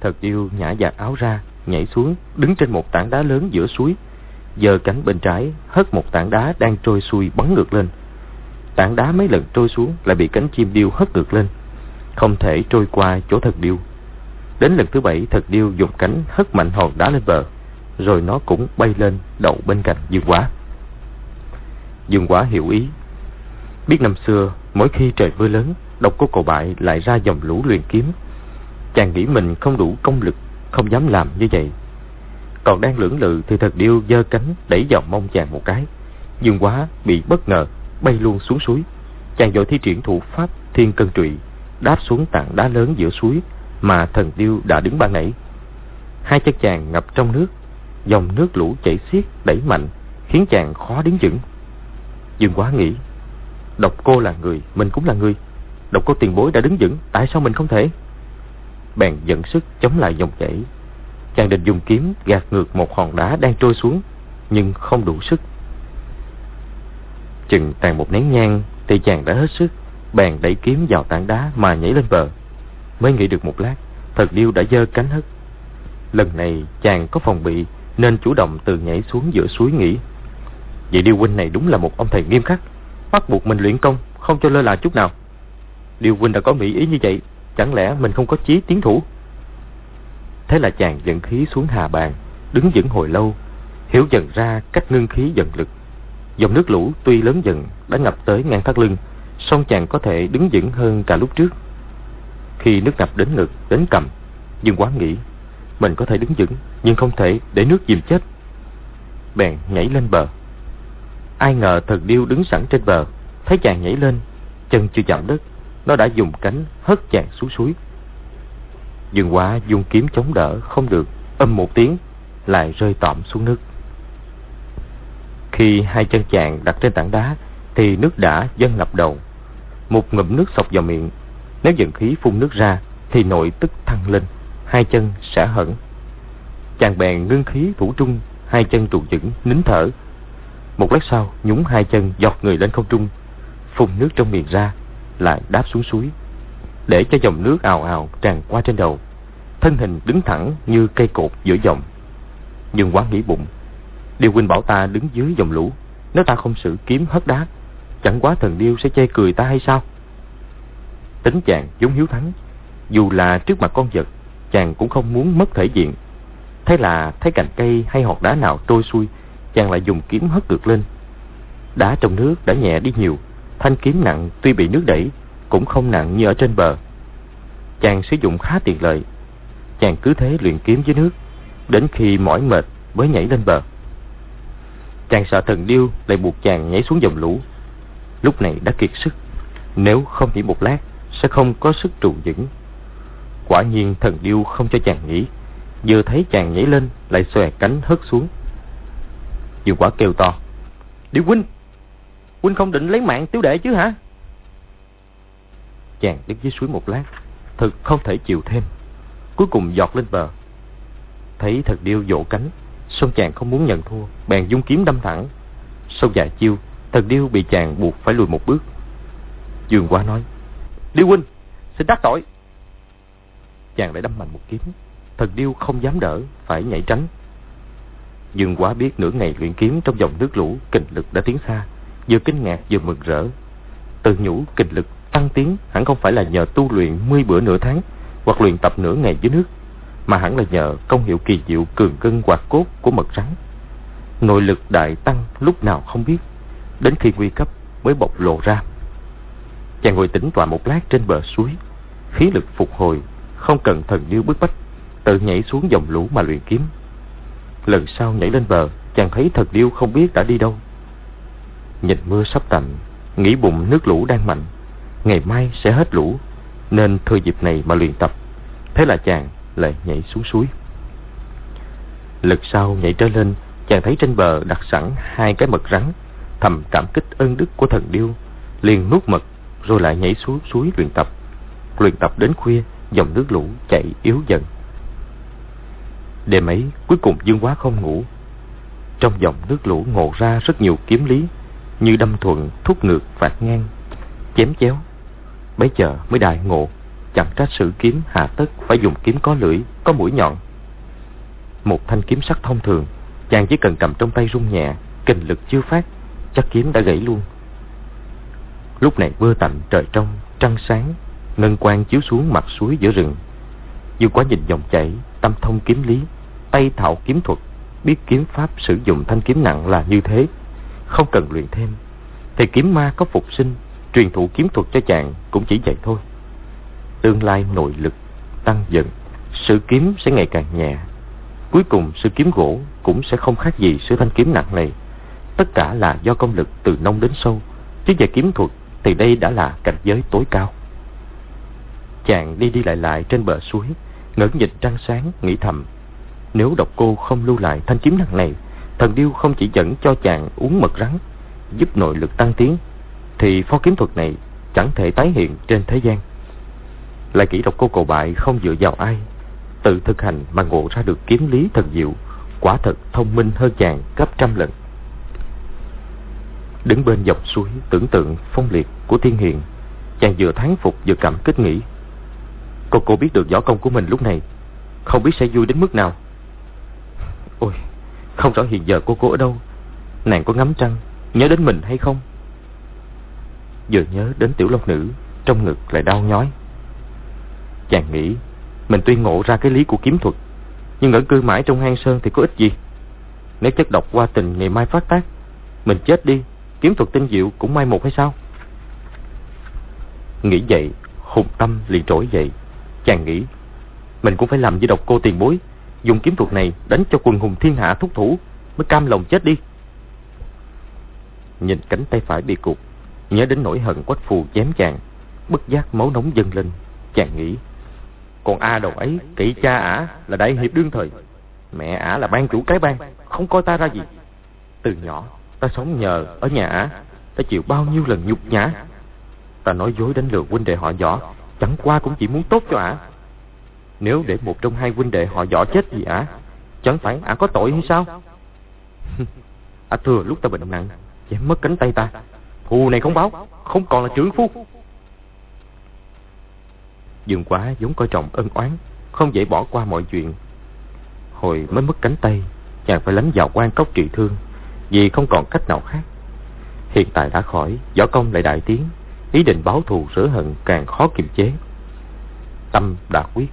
Thật điêu nhả giặt áo ra, nhảy xuống, đứng trên một tảng đá lớn giữa suối, giơ cánh bên trái hất một tảng đá đang trôi xuôi bắn ngược lên. Tảng đá mấy lần trôi xuống lại bị cánh chim điêu hất ngược lên, không thể trôi qua chỗ thật điêu. Đến lần thứ bảy thật điêu dùng cánh hất mạnh hòn đá lên bờ, rồi nó cũng bay lên đậu bên cạnh Dương Quá. Dương Quá hiểu ý. Biết năm xưa, mỗi khi trời mưa lớn, độc cô cầu bại lại ra dòng lũ luyện kiếm. Chàng nghĩ mình không đủ công lực, không dám làm như vậy. Còn đang lưỡng lự thì thật điêu giơ cánh đẩy vào mông chàng một cái. Dương Quá bị bất ngờ, bay luôn xuống suối. Chàng vội thi triển thủ pháp thiên cân trụy, đáp xuống tảng đá lớn giữa suối mà thần điêu đã đứng ban nãy. Hai chân chàng ngập trong nước, dòng nước lũ chảy xiết đẩy mạnh, khiến chàng khó đứng vững. Dương Quá nghĩ, độc cô là người, mình cũng là người. Độc cô tiền bối đã đứng vững, tại sao mình không thể? Bèn dẫn sức chống lại dòng chảy. Chàng định dùng kiếm gạt ngược một hòn đá đang trôi xuống, nhưng không đủ sức. Chừng tàn một nén nhang thì chàng đã hết sức, bèn đẩy kiếm vào tảng đá mà nhảy lên bờ. Mới nghĩ được một lát, thật điêu đã giơ cánh hất. Lần này chàng có phòng bị nên chủ động từ nhảy xuống giữa suối nghỉ. Vậy điêu huynh này đúng là một ông thầy nghiêm khắc, bắt buộc mình luyện công, không cho lơ là chút nào. Điêu huynh đã có mỹ ý như vậy, chẳng lẽ mình không có chí tiến thủ? Thế là chàng dẫn khí xuống hà bàn, đứng vững hồi lâu, hiểu dần ra cách ngưng khí dần lực. Dòng nước lũ tuy lớn dần đã ngập tới ngang thắt lưng, song chàng có thể đứng vững hơn cả lúc trước. Khi nước ngập đến ngực, đến cầm, Dương quá nghĩ mình có thể đứng vững nhưng không thể để nước dìm chết. Bèn nhảy lên bờ. Ai ngờ thần điêu đứng sẵn trên bờ, thấy chàng nhảy lên, chân chưa chạm đất, nó đã dùng cánh hất chàng xuống suối. Dương Quá dùng kiếm chống đỡ không được, âm một tiếng, lại rơi tọm xuống nước. Khi hai chân chàng đặt trên tảng đá, thì nước đã dâng ngập đầu. Một ngụm nước sọc vào miệng, nếu dần khí phun nước ra, thì nội tức thăng lên, hai chân sẽ hẳn. Chàng bèn ngưng khí thủ trung, hai chân trụ vững, nín thở. Một lát sau, nhúng hai chân giọt người lên không trung, phun nước trong miệng ra, lại đáp xuống suối, để cho dòng nước ào ào tràn qua trên đầu. Thân hình đứng thẳng như cây cột giữa dòng. Nhưng quá nghĩ bụng, Điều huynh bảo ta đứng dưới dòng lũ, nếu ta không sử kiếm hất đá, chẳng quá thần điêu sẽ chê cười ta hay sao? Tính chàng giống hiếu thắng, dù là trước mặt con vật, chàng cũng không muốn mất thể diện. Thế là thấy cành cây hay hòn đá nào trôi xuôi, chàng lại dùng kiếm hất ngược lên. Đá trong nước đã nhẹ đi nhiều, thanh kiếm nặng tuy bị nước đẩy, cũng không nặng như ở trên bờ. Chàng sử dụng khá tiện lợi. Chàng cứ thế luyện kiếm dưới nước, đến khi mỏi mệt mới nhảy lên bờ. Chàng sợ thần điêu lại buộc chàng nhảy xuống dòng lũ. Lúc này đã kiệt sức, nếu không nghỉ một lát sẽ không có sức trụ vững. Quả nhiên thần điêu không cho chàng nghỉ, vừa thấy chàng nhảy lên lại xòe cánh hất xuống. Dương quả kêu to, Điêu huynh, huynh không định lấy mạng tiểu đệ chứ hả? Chàng đứng dưới suối một lát, thật không thể chịu thêm. Cuối cùng giọt lên bờ. Thấy thật điêu vỗ cánh, song chàng không muốn nhận thua, bèn dung kiếm đâm thẳng. Sau vài chiêu, thật điêu bị chàng buộc phải lùi một bước. Dương quá nói, Điêu huynh, xin đắc tội. Chàng lại đâm mạnh một kiếm, thật điêu không dám đỡ, phải nhảy tránh. Dương quá biết nửa ngày luyện kiếm trong dòng nước lũ, kinh lực đã tiến xa, vừa kinh ngạc vừa mừng rỡ. Tự nhủ kinh lực tăng tiến hẳn không phải là nhờ tu luyện 10 bữa nửa tháng hoặc luyện tập nửa ngày dưới nước, mà hẳn là nhờ công hiệu kỳ diệu cường cân hoạt cốt của mật rắn. Nội lực đại tăng lúc nào không biết, đến khi nguy cấp mới bộc lộ ra. Chàng ngồi tĩnh tọa một lát trên bờ suối, khí lực phục hồi, không cần thần như bức bách, tự nhảy xuống dòng lũ mà luyện kiếm. Lần sau nhảy lên bờ, chàng thấy thần điêu không biết đã đi đâu. Nhìn mưa sắp tạnh, nghĩ bụng nước lũ đang mạnh, ngày mai sẽ hết lũ, nên thừa dịp này mà luyện tập. Thế là chàng lại nhảy xuống suối. lần sau nhảy trở lên, chàng thấy trên bờ đặt sẵn hai cái mật rắn, thầm cảm kích ơn đức của thần điêu, liền nuốt mật rồi lại nhảy xuống suối luyện tập. Luyện tập đến khuya, dòng nước lũ chạy yếu dần. Đêm ấy, cuối cùng Dương Quá không ngủ. Trong dòng nước lũ ngộ ra rất nhiều kiếm lý, như đâm thuận, thúc ngược, phạt ngang, chém chéo. Bấy giờ mới đại ngộ, chẳng trách sử kiếm hạ tất phải dùng kiếm có lưỡi, có mũi nhọn. Một thanh kiếm sắt thông thường, chàng chỉ cần cầm trong tay rung nhẹ, kình lực chưa phát, chắc kiếm đã gãy luôn. Lúc này mưa tạnh trời trong, trăng sáng, ngân quang chiếu xuống mặt suối giữa rừng. Dương quá nhìn dòng chảy, tâm thông kiếm lý, tay thạo kiếm thuật, biết kiếm pháp sử dụng thanh kiếm nặng là như thế, không cần luyện thêm. Thì kiếm ma có phục sinh, truyền thụ kiếm thuật cho chàng cũng chỉ vậy thôi. Tương lai nội lực tăng dần, sự kiếm sẽ ngày càng nhẹ. Cuối cùng sự kiếm gỗ cũng sẽ không khác gì sự thanh kiếm nặng này. Tất cả là do công lực từ nông đến sâu, chứ về kiếm thuật thì đây đã là cảnh giới tối cao. Chàng đi đi lại lại trên bờ suối, ngẩng nhìn trăng sáng, nghĩ thầm. Nếu độc cô không lưu lại thanh kiếm nặng này, thần điêu không chỉ dẫn cho chàng uống mật rắn, giúp nội lực tăng tiến, thì phó kiếm thuật này chẳng thể tái hiện trên thế gian. Lại kỹ độc cô cầu bại không dựa vào ai, tự thực hành mà ngộ ra được kiếm lý thần diệu, quả thật thông minh hơn chàng gấp trăm lần. Đứng bên dọc suối, tưởng tượng phong liệt của thiên hiền. Chàng vừa thán phục vừa cảm kích nghĩ. Cô cô biết được võ công của mình lúc này. Không biết sẽ vui đến mức nào. Ôi, Không rõ hiện giờ cô cô ở đâu. Nàng có ngắm trăng, Nhớ đến mình hay không? Vừa nhớ đến tiểu long nữ, Trong ngực lại đau nhói. Chàng nghĩ, Mình tuy ngộ ra cái lý của kiếm thuật, Nhưng ở cư mãi trong hang sơn thì có ích gì? Nếu chất độc qua tình ngày mai phát tác, Mình chết đi kiếm thuật tinh diệu cũng mai một hay sao? Nghĩ vậy, hùng tâm liền trỗi dậy. Chàng nghĩ, mình cũng phải làm như độc cô tiền bối, dùng kiếm thuật này đánh cho quần hùng thiên hạ thúc thủ, mới cam lòng chết đi. Nhìn cánh tay phải bị cụt, nhớ đến nỗi hận quách phù chém chàng, bất giác máu nóng dâng lên, chàng nghĩ. Còn A đầu ấy, kỵ cha ả là đại hiệp đương thời, mẹ ả là ban chủ cái bang, không coi ta ra gì. Từ nhỏ Ta sống nhờ ở nhà. Ả Ta chịu bao nhiêu lần nhục nhã. Ta nói dối đánh lừa huynh đệ họ võ. Chẳng qua cũng chỉ muốn tốt cho ả. Nếu để một trong hai huynh đệ họ võ chết vì ả, Chẳng phải ả có tội hay sao? Ả thừa lúc ta bệnh nặng, Chém mất cánh tay ta. Thù này không báo, Không còn là trưởng phu. Dương quá giống coi trọng ân oán, Không dễ bỏ qua mọi chuyện. Hồi mới mất cánh tay, Chàng phải lánh vào quan cốc trị thương vì không còn cách nào khác. Hiện tại đã khỏi, võ công lại đại tiến, ý định báo thù rửa hận càng khó kiềm chế. Tâm đã quyết.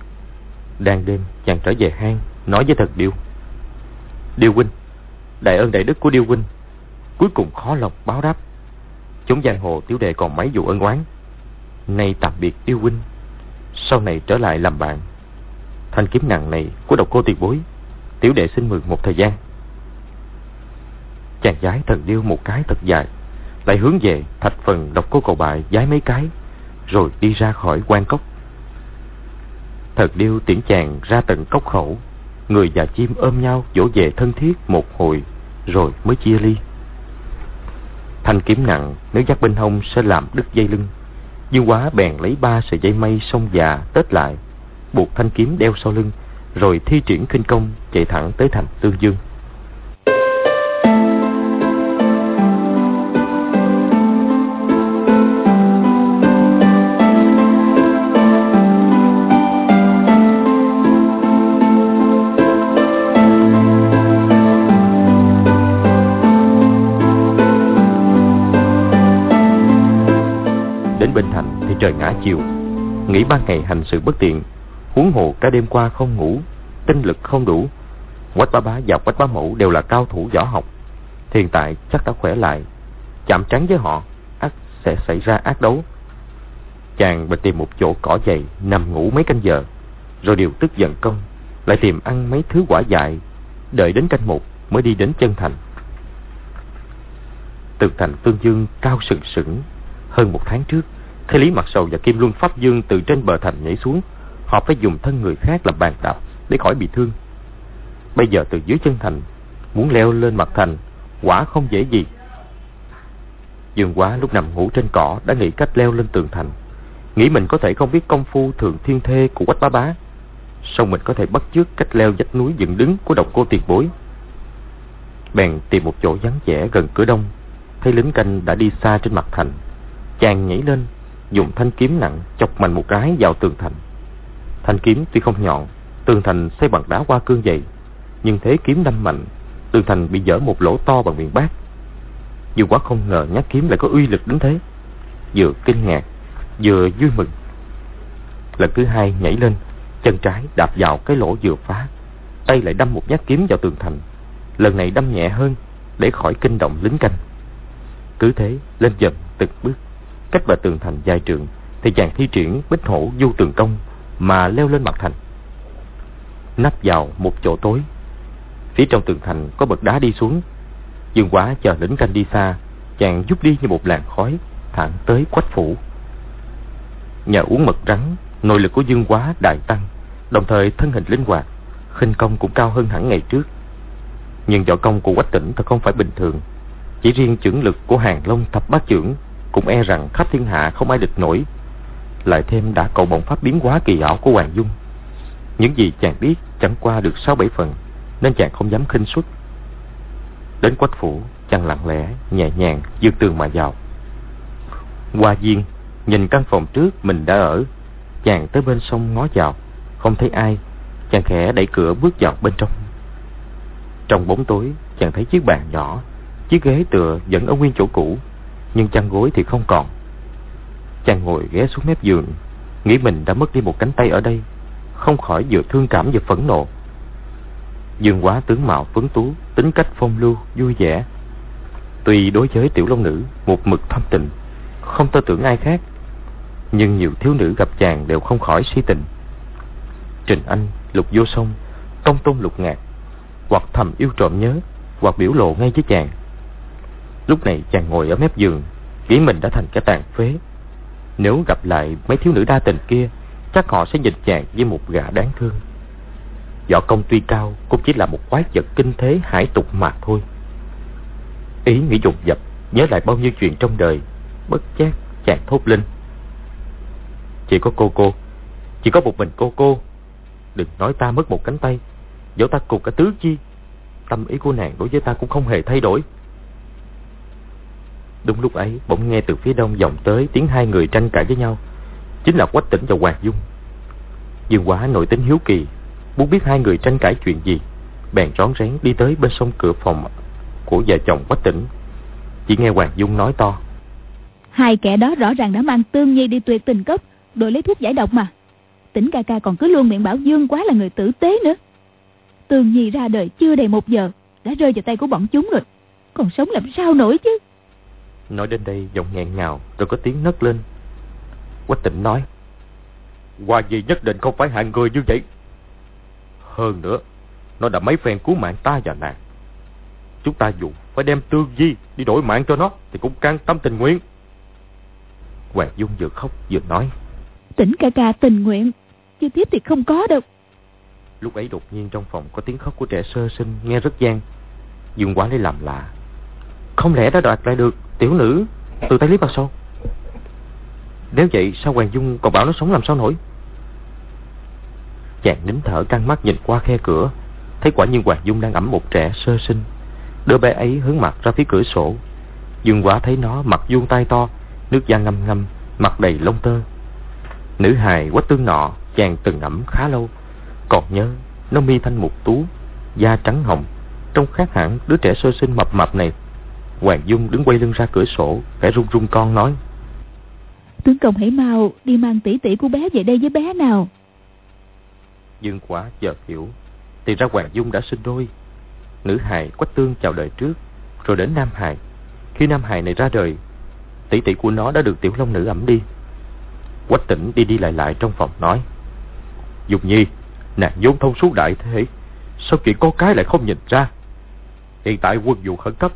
Đang đêm, chàng trở về hang, nói với thật Điêu. Điêu huynh, đại ơn đại đức của Điêu huynh, cuối cùng khó lòng báo đáp. Chúng giang hồ tiểu đệ còn mấy vụ ân oán. Nay tạm biệt Điêu huynh, sau này trở lại làm bạn. Thanh kiếm nặng này của độc cô tiền bối, tiểu đệ xin mượn một thời gian. Chàng giái thần điêu một cái thật dài, Lại hướng về thạch phần độc cô cầu bại giái mấy cái, Rồi đi ra khỏi quan cốc. Thần điêu tiễn chàng ra tận cốc khẩu, Người và chim ôm nhau dỗ về thân thiết một hồi, Rồi mới chia ly. Thanh kiếm nặng nếu dắt bên hông sẽ làm đứt dây lưng Dương quá bèn lấy ba sợi dây mây sông già tết lại, Buộc thanh kiếm đeo sau lưng, Rồi thi triển khinh công chạy thẳng tới thành Tương Dương. Bên thành thì trời ngã chiều. Nghĩ ban ngày hành sự bất tiện, Huống hồ cả đêm qua không ngủ, Tinh lực không đủ. Quách bá bá và quách bá mẫu đều là cao thủ võ học. Hiện tại chắc đã khỏe lại, Chạm trắng với họ ắt sẽ xảy ra ác đấu. Chàng bèn tìm một chỗ cỏ dày Nằm ngủ mấy canh giờ, Rồi điều tức giận công, Lại tìm ăn mấy thứ quả dại, Đợi đến canh một mới đi đến chân thành. Từ thành Tương Dương cao sừng sững, Hơn một tháng trước Thấy Lý Mặt Sầu và Kim Luân Pháp Dương từ trên bờ thành nhảy xuống, họ phải dùng thân người khác làm bàn đạp để khỏi bị thương. Bây giờ từ dưới chân thành, muốn leo lên mặt thành, quả không dễ gì. Dương quá lúc nằm ngủ trên cỏ đã nghĩ cách leo lên tường thành. Nghĩ mình có thể không biết công phu thường thiên thê của quách bá bá. Xong mình có thể bắt chước cách leo vách núi dựng đứng của độc cô tiền bối. Bèn tìm một chỗ vắng vẻ gần cửa đông. Thấy lính canh đã đi xa trên mặt thành. Chàng nhảy lên, dùng thanh kiếm nặng chọc mạnh một cái vào tường thành. Thanh kiếm tuy không nhọn, tường thành xây bằng đá hoa cương dày, nhưng thế kiếm đâm mạnh, tường thành bị dở một lỗ to bằng miệng bát. Dù quá không ngờ nhát kiếm lại có uy lực đến thế. Vừa kinh ngạc, vừa vui mừng. Lần thứ hai nhảy lên, chân trái đạp vào cái lỗ vừa phá, tay lại đâm một nhát kiếm vào tường thành. Lần này đâm nhẹ hơn để khỏi kinh động lính canh. Cứ thế lên dần từng bước, cách bờ tường thành dài trường thì chàng thi triển bích hổ du tường công mà leo lên mặt thành. Nắp vào một chỗ tối. Phía trong tường thành có bậc đá đi xuống. Dương quá chờ lính canh đi xa, chàng rút đi như một làn khói, thẳng tới quách phủ. Nhờ uống mật rắn, nội lực của Dương quá đại tăng, đồng thời thân hình linh hoạt, khinh công cũng cao hơn hẳn ngày trước. Nhưng võ công của quách tỉnh thật không phải bình thường. Chỉ riêng chưởng lực của hàng long thập bát trưởng cũng e rằng khắp thiên hạ không ai địch nổi lại thêm đã cầu bồng pháp biến hóa kỳ ảo của Hoàng Dung. Những gì chàng biết chẳng qua được sáu bảy phần, nên chàng không dám khinh suất. Đến quách phủ, chàng lặng lẽ, nhẹ nhàng, dương tường mà vào. Qua viên, nhìn căn phòng trước mình đã ở, chàng tới bên sông ngó vào, không thấy ai, chàng khẽ đẩy cửa bước vào bên trong. Trong bóng tối, chàng thấy chiếc bàn nhỏ, chiếc ghế tựa vẫn ở nguyên chỗ cũ, nhưng chăn gối thì không còn. Chàng ngồi ghé xuống mép giường Nghĩ mình đã mất đi một cánh tay ở đây Không khỏi vừa thương cảm vừa phẫn nộ. Dương quá tướng mạo phấn tú Tính cách phong lưu, vui vẻ. Tuy đối với tiểu long nữ Một mực thâm tình Không tơ tưởng ai khác Nhưng nhiều thiếu nữ gặp chàng đều không khỏi si tình. Trình Anh, Lục Vô Sông Công Tôn Lục Ngạc Hoặc thầm yêu trộm nhớ Hoặc biểu lộ ngay với chàng. Lúc này chàng ngồi ở mép giường, Nghĩ mình đã thành cái tàn phế. Nếu gặp lại mấy thiếu nữ đa tình kia, Chắc họ sẽ nhìn chàng như một gã đáng thương. Võ công tuy cao, Cũng chỉ là một quái vật kinh thế hải tục mà thôi. Ý nghĩ dục dập, Nhớ lại bao nhiêu chuyện trong đời, Bất giác chàng thốt lên. Chỉ có cô cô, Chỉ có một mình cô cô. Đừng nói ta mất một cánh tay, Dẫu ta cùng cả tứ chi. Tâm ý của nàng đối với ta cũng không hề thay đổi. Đúng lúc ấy, bỗng nghe từ phía đông vọng tới tiếng hai người tranh cãi với nhau. Chính là Quách Tỉnh và Hoàng Dung. Dương quá nội tính hiếu kỳ, Muốn biết hai người tranh cãi chuyện gì. Bèn rón rén đi tới bên sông cửa phòng Của vợ chồng Quách Tỉnh. Chỉ nghe Hoàng Dung nói to. Hai kẻ đó rõ ràng đã mang tương nhi đi tuyệt tình cốc, Đổi lấy thuốc giải độc mà. Tỉnh ca ca còn cứ luôn miệng bảo Dương quá là người tử tế nữa. Tương nhi ra đời chưa đầy một giờ, Đã rơi vào tay của bọn chúng rồi. Còn sống làm sao nổi chứ? Nói đến đây giọng nghẹn ngào Rồi có tiếng nấc lên. Quách tịnh nói Hoa gì nhất định không phải hạng người như vậy. Hơn nữa Nó đã mấy phen cứu mạng ta và nàng. Chúng ta dù phải đem tương di Đi đổi mạng cho nó Thì cũng can tâm tình nguyện. Hoàng Dung vừa khóc vừa nói Tỉnh ca ca tình nguyện Chứ tiếp thì không có đâu. Lúc ấy đột nhiên trong phòng có tiếng khóc của trẻ sơ sinh Nghe rất gian. Dương quá lấy làm lạ. Không lẽ đã đoạt lại được Tiểu nữ từ tay lý vào sâu Nếu vậy, sao Hoàng Dung còn bảo nó sống làm sao nổi? Chàng nín thở, căng mắt nhìn qua khe cửa. Thấy quả nhiên Hoàng Dung đang ẩm một trẻ sơ sinh. Đứa bé ấy hướng mặt ra phía cửa sổ. Dương quả thấy nó mặt vuông tay to, Nước da ngâm ngâm, Mặt đầy lông tơ. Nữ hài quách tương nọ, Chàng từng ẩm khá lâu. Còn nhớ, nó mi thanh mục tú, Da trắng hồng. Trông khác hẳn, đứa trẻ sơ sinh mập mập này Hoàng Dung đứng quay lưng ra cửa sổ, vẻ run run con nói. Tướng công hãy mau đi mang tỷ tỷ của bé về đây với bé nào. Dương quá chợt hiểu, thì ra Hoàng Dung đã sinh đôi. Nữ hài quách tương chào đời trước, rồi đến Nam hài. Khi Nam hài này ra đời, tỷ tỷ của nó đã được tiểu long nữ ẩm đi. Quách tỉnh đi đi lại lại trong phòng nói. Dung nhi, nàng vốn thông suốt đại thế, sao chuyện có cái lại không nhìn ra? Hiện tại quân vụ khẩn cấp,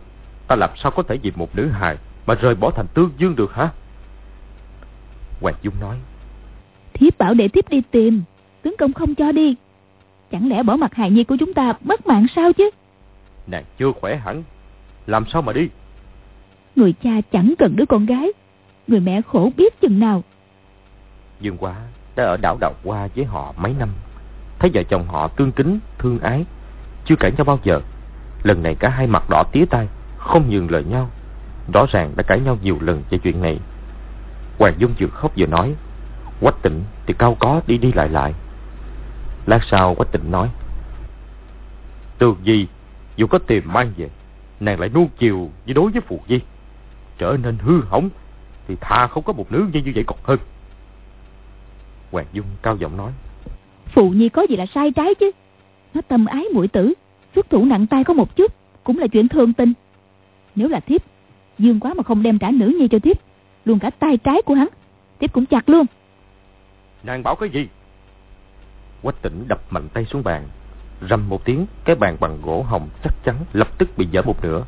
Ta làm sao có thể vì một nữ hài Mà rời bỏ thành tương dương được hả? Hoàng Dung nói. Thiếp bảo để thiếp đi tìm. Tướng công không cho đi. Chẳng lẽ bỏ mặt hài nhi của chúng ta mất mạng sao chứ? Nàng chưa khỏe hẳn. Làm sao mà đi? Người cha chẳng cần đứa con gái. Người mẹ khổ biết chừng nào. Dương quá đã ở đảo đào qua với họ mấy năm. Thấy vợ chồng họ tương kính, thương ái Chưa cãi nhau bao giờ. Lần này cả hai mặt đỏ tía tai không nhường lời nhau. Rõ ràng đã cãi nhau nhiều lần về chuyện này. Hoàng Dung vừa khóc vừa nói, Quách tịnh thì cao có đi đi lại lại. Lát sau Quách tịnh nói Tường gì Dù có tìm mang về, Nàng lại nuông chiều với đối với Phù Di. Trở nên hư hỏng Thì thà không có một nữ nhân như vậy còn hơn. Hoàng Dung cao giọng nói Phụ Nhi có gì là sai trái chứ? Nó tâm ái mũi tử, Xuất thủ nặng tay có một chút Cũng là chuyện thương tình. Nếu là thiếp. Dương quá mà không đem trả nữ nhi cho thiếp. Luôn cả tay trái của hắn. Thiếp cũng chặt luôn. Nàng bảo cái gì? Quách tỉnh đập mạnh tay xuống bàn. Rầm một tiếng, Cái bàn bằng gỗ hồng chắc chắn Lập tức bị dở một nửa.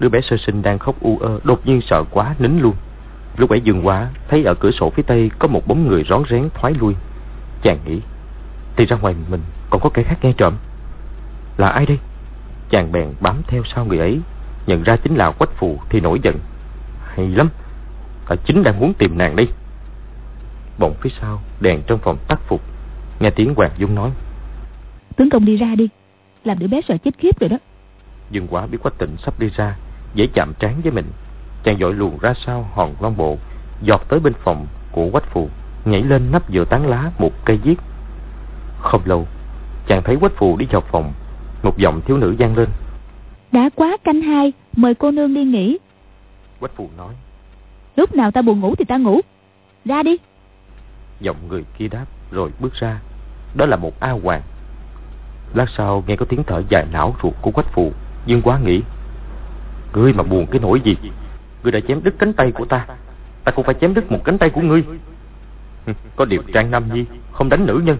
Đứa bé sơ sinh đang khóc u ơ, Đột nhiên sợ quá, nín luôn. Lúc ấy dương quá Thấy ở cửa sổ phía tây Có một bóng người rón rén thoái lui. Chàng nghĩ, Thì ra ngoài mình còn có kẻ khác nghe trộm. Là ai đây? Chàng bèn bám theo sau người ấy. Nhận ra chính là quách phù thì nổi giận. Hay lắm Ta chính đang muốn tìm nàng đi Bỗng phía sau Đèn trong phòng tắt phục. Nghe tiếng Hoàng Dung nói. Tướng công đi ra đi Làm đứa bé sợ chết khiếp rồi đó. Dương quá biết quách tịnh sắp đi ra Dễ chạm trán với mình. Chàng dội luồn ra sau hòn long bộ Giọt tới bên phòng của quách phù Nhảy lên nắp vừa tán lá một cây viết. Không lâu Chàng thấy quách phù đi vào phòng Một giọng thiếu nữ gian lên Đã quá canh hai Mời cô nương đi nghỉ. Quách phù nói. Lúc nào ta buồn ngủ thì ta ngủ. Ra đi. Giọng người kia đáp rồi bước ra. Đó là một A Hoàng. Lát sau nghe có tiếng thở dài não ruột của quách phù Dương quá nghĩ Ngươi mà buồn cái nỗi gì? Ngươi đã chém đứt cánh tay của ta. Ta cũng phải chém đứt một cánh tay của ngươi. Có điều Trang Nam Nhi Không đánh nữ nhân.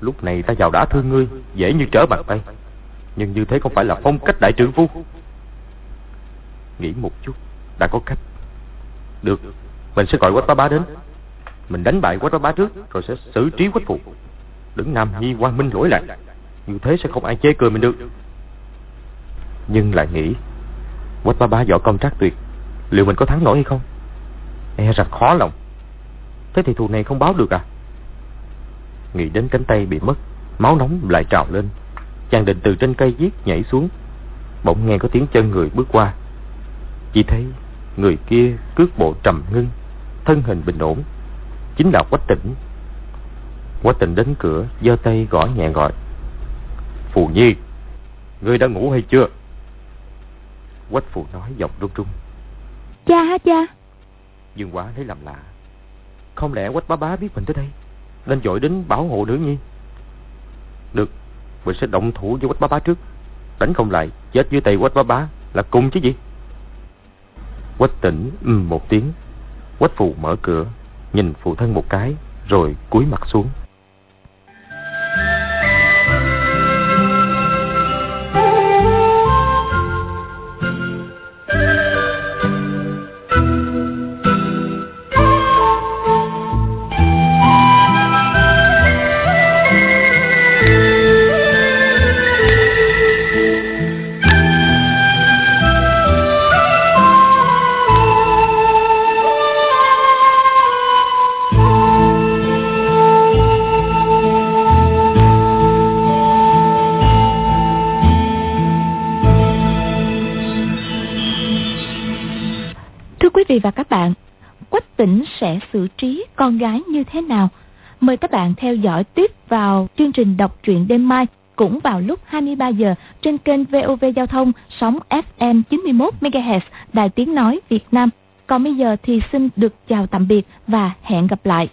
Lúc này ta vào đã thương ngươi Dễ như trở bàn tay nhưng như thế không phải là phong cách đại trưởng phu. Nghĩ một chút, Đã có cách. Được, Mình sẽ gọi quách bá bá đến. Mình đánh bại quách bá bá trước, Rồi sẽ xử trí quách phụ. Đứng Nam Nhi quang minh lỗi lạc. Như thế sẽ không ai chê cười mình được. Nhưng lại nghĩ Quách bá bá võ công trác tuyệt. Liệu mình có thắng nổi hay không? E rằng khó lòng. Thế thì thù này không báo được à? Nghĩ đến cánh tay bị mất, Máu nóng lại trào lên. Chàng định từ trên cây giết nhảy xuống. Bỗng nghe có tiếng chân người bước qua. Chỉ thấy người kia cước bộ trầm ngưng Thân hình bình ổn. Chính là Quách Tỉnh Quách Tỉnh đến cửa giơ tay gõ nhẹ gọi. Phù Nhi Ngươi đã ngủ hay chưa? Quách Phù nói giọng run run. Cha hả cha? Dương quá thấy làm lạ. Không lẽ Quách bá bá biết mình tới đây Nên dội đến bảo hộ nữ nhi? Được mình sẽ động thủ với Quách bá bá trước. Đánh không lại, Chết dưới tay Quách bá bá Là cùng chứ gì? Quách tỉnh um một tiếng. Quách phù mở cửa, Nhìn phụ thân một cái, Rồi cúi mặt xuống. Xử trí con gái như thế nào? Mời các bạn theo dõi tiếp vào chương trình đọc truyện đêm mai cũng vào lúc 23 giờ trên kênh VOV Giao thông sóng FM 91 MHz, Đài Tiếng nói Việt Nam. Còn bây giờ thì xin được chào tạm biệt và hẹn gặp lại.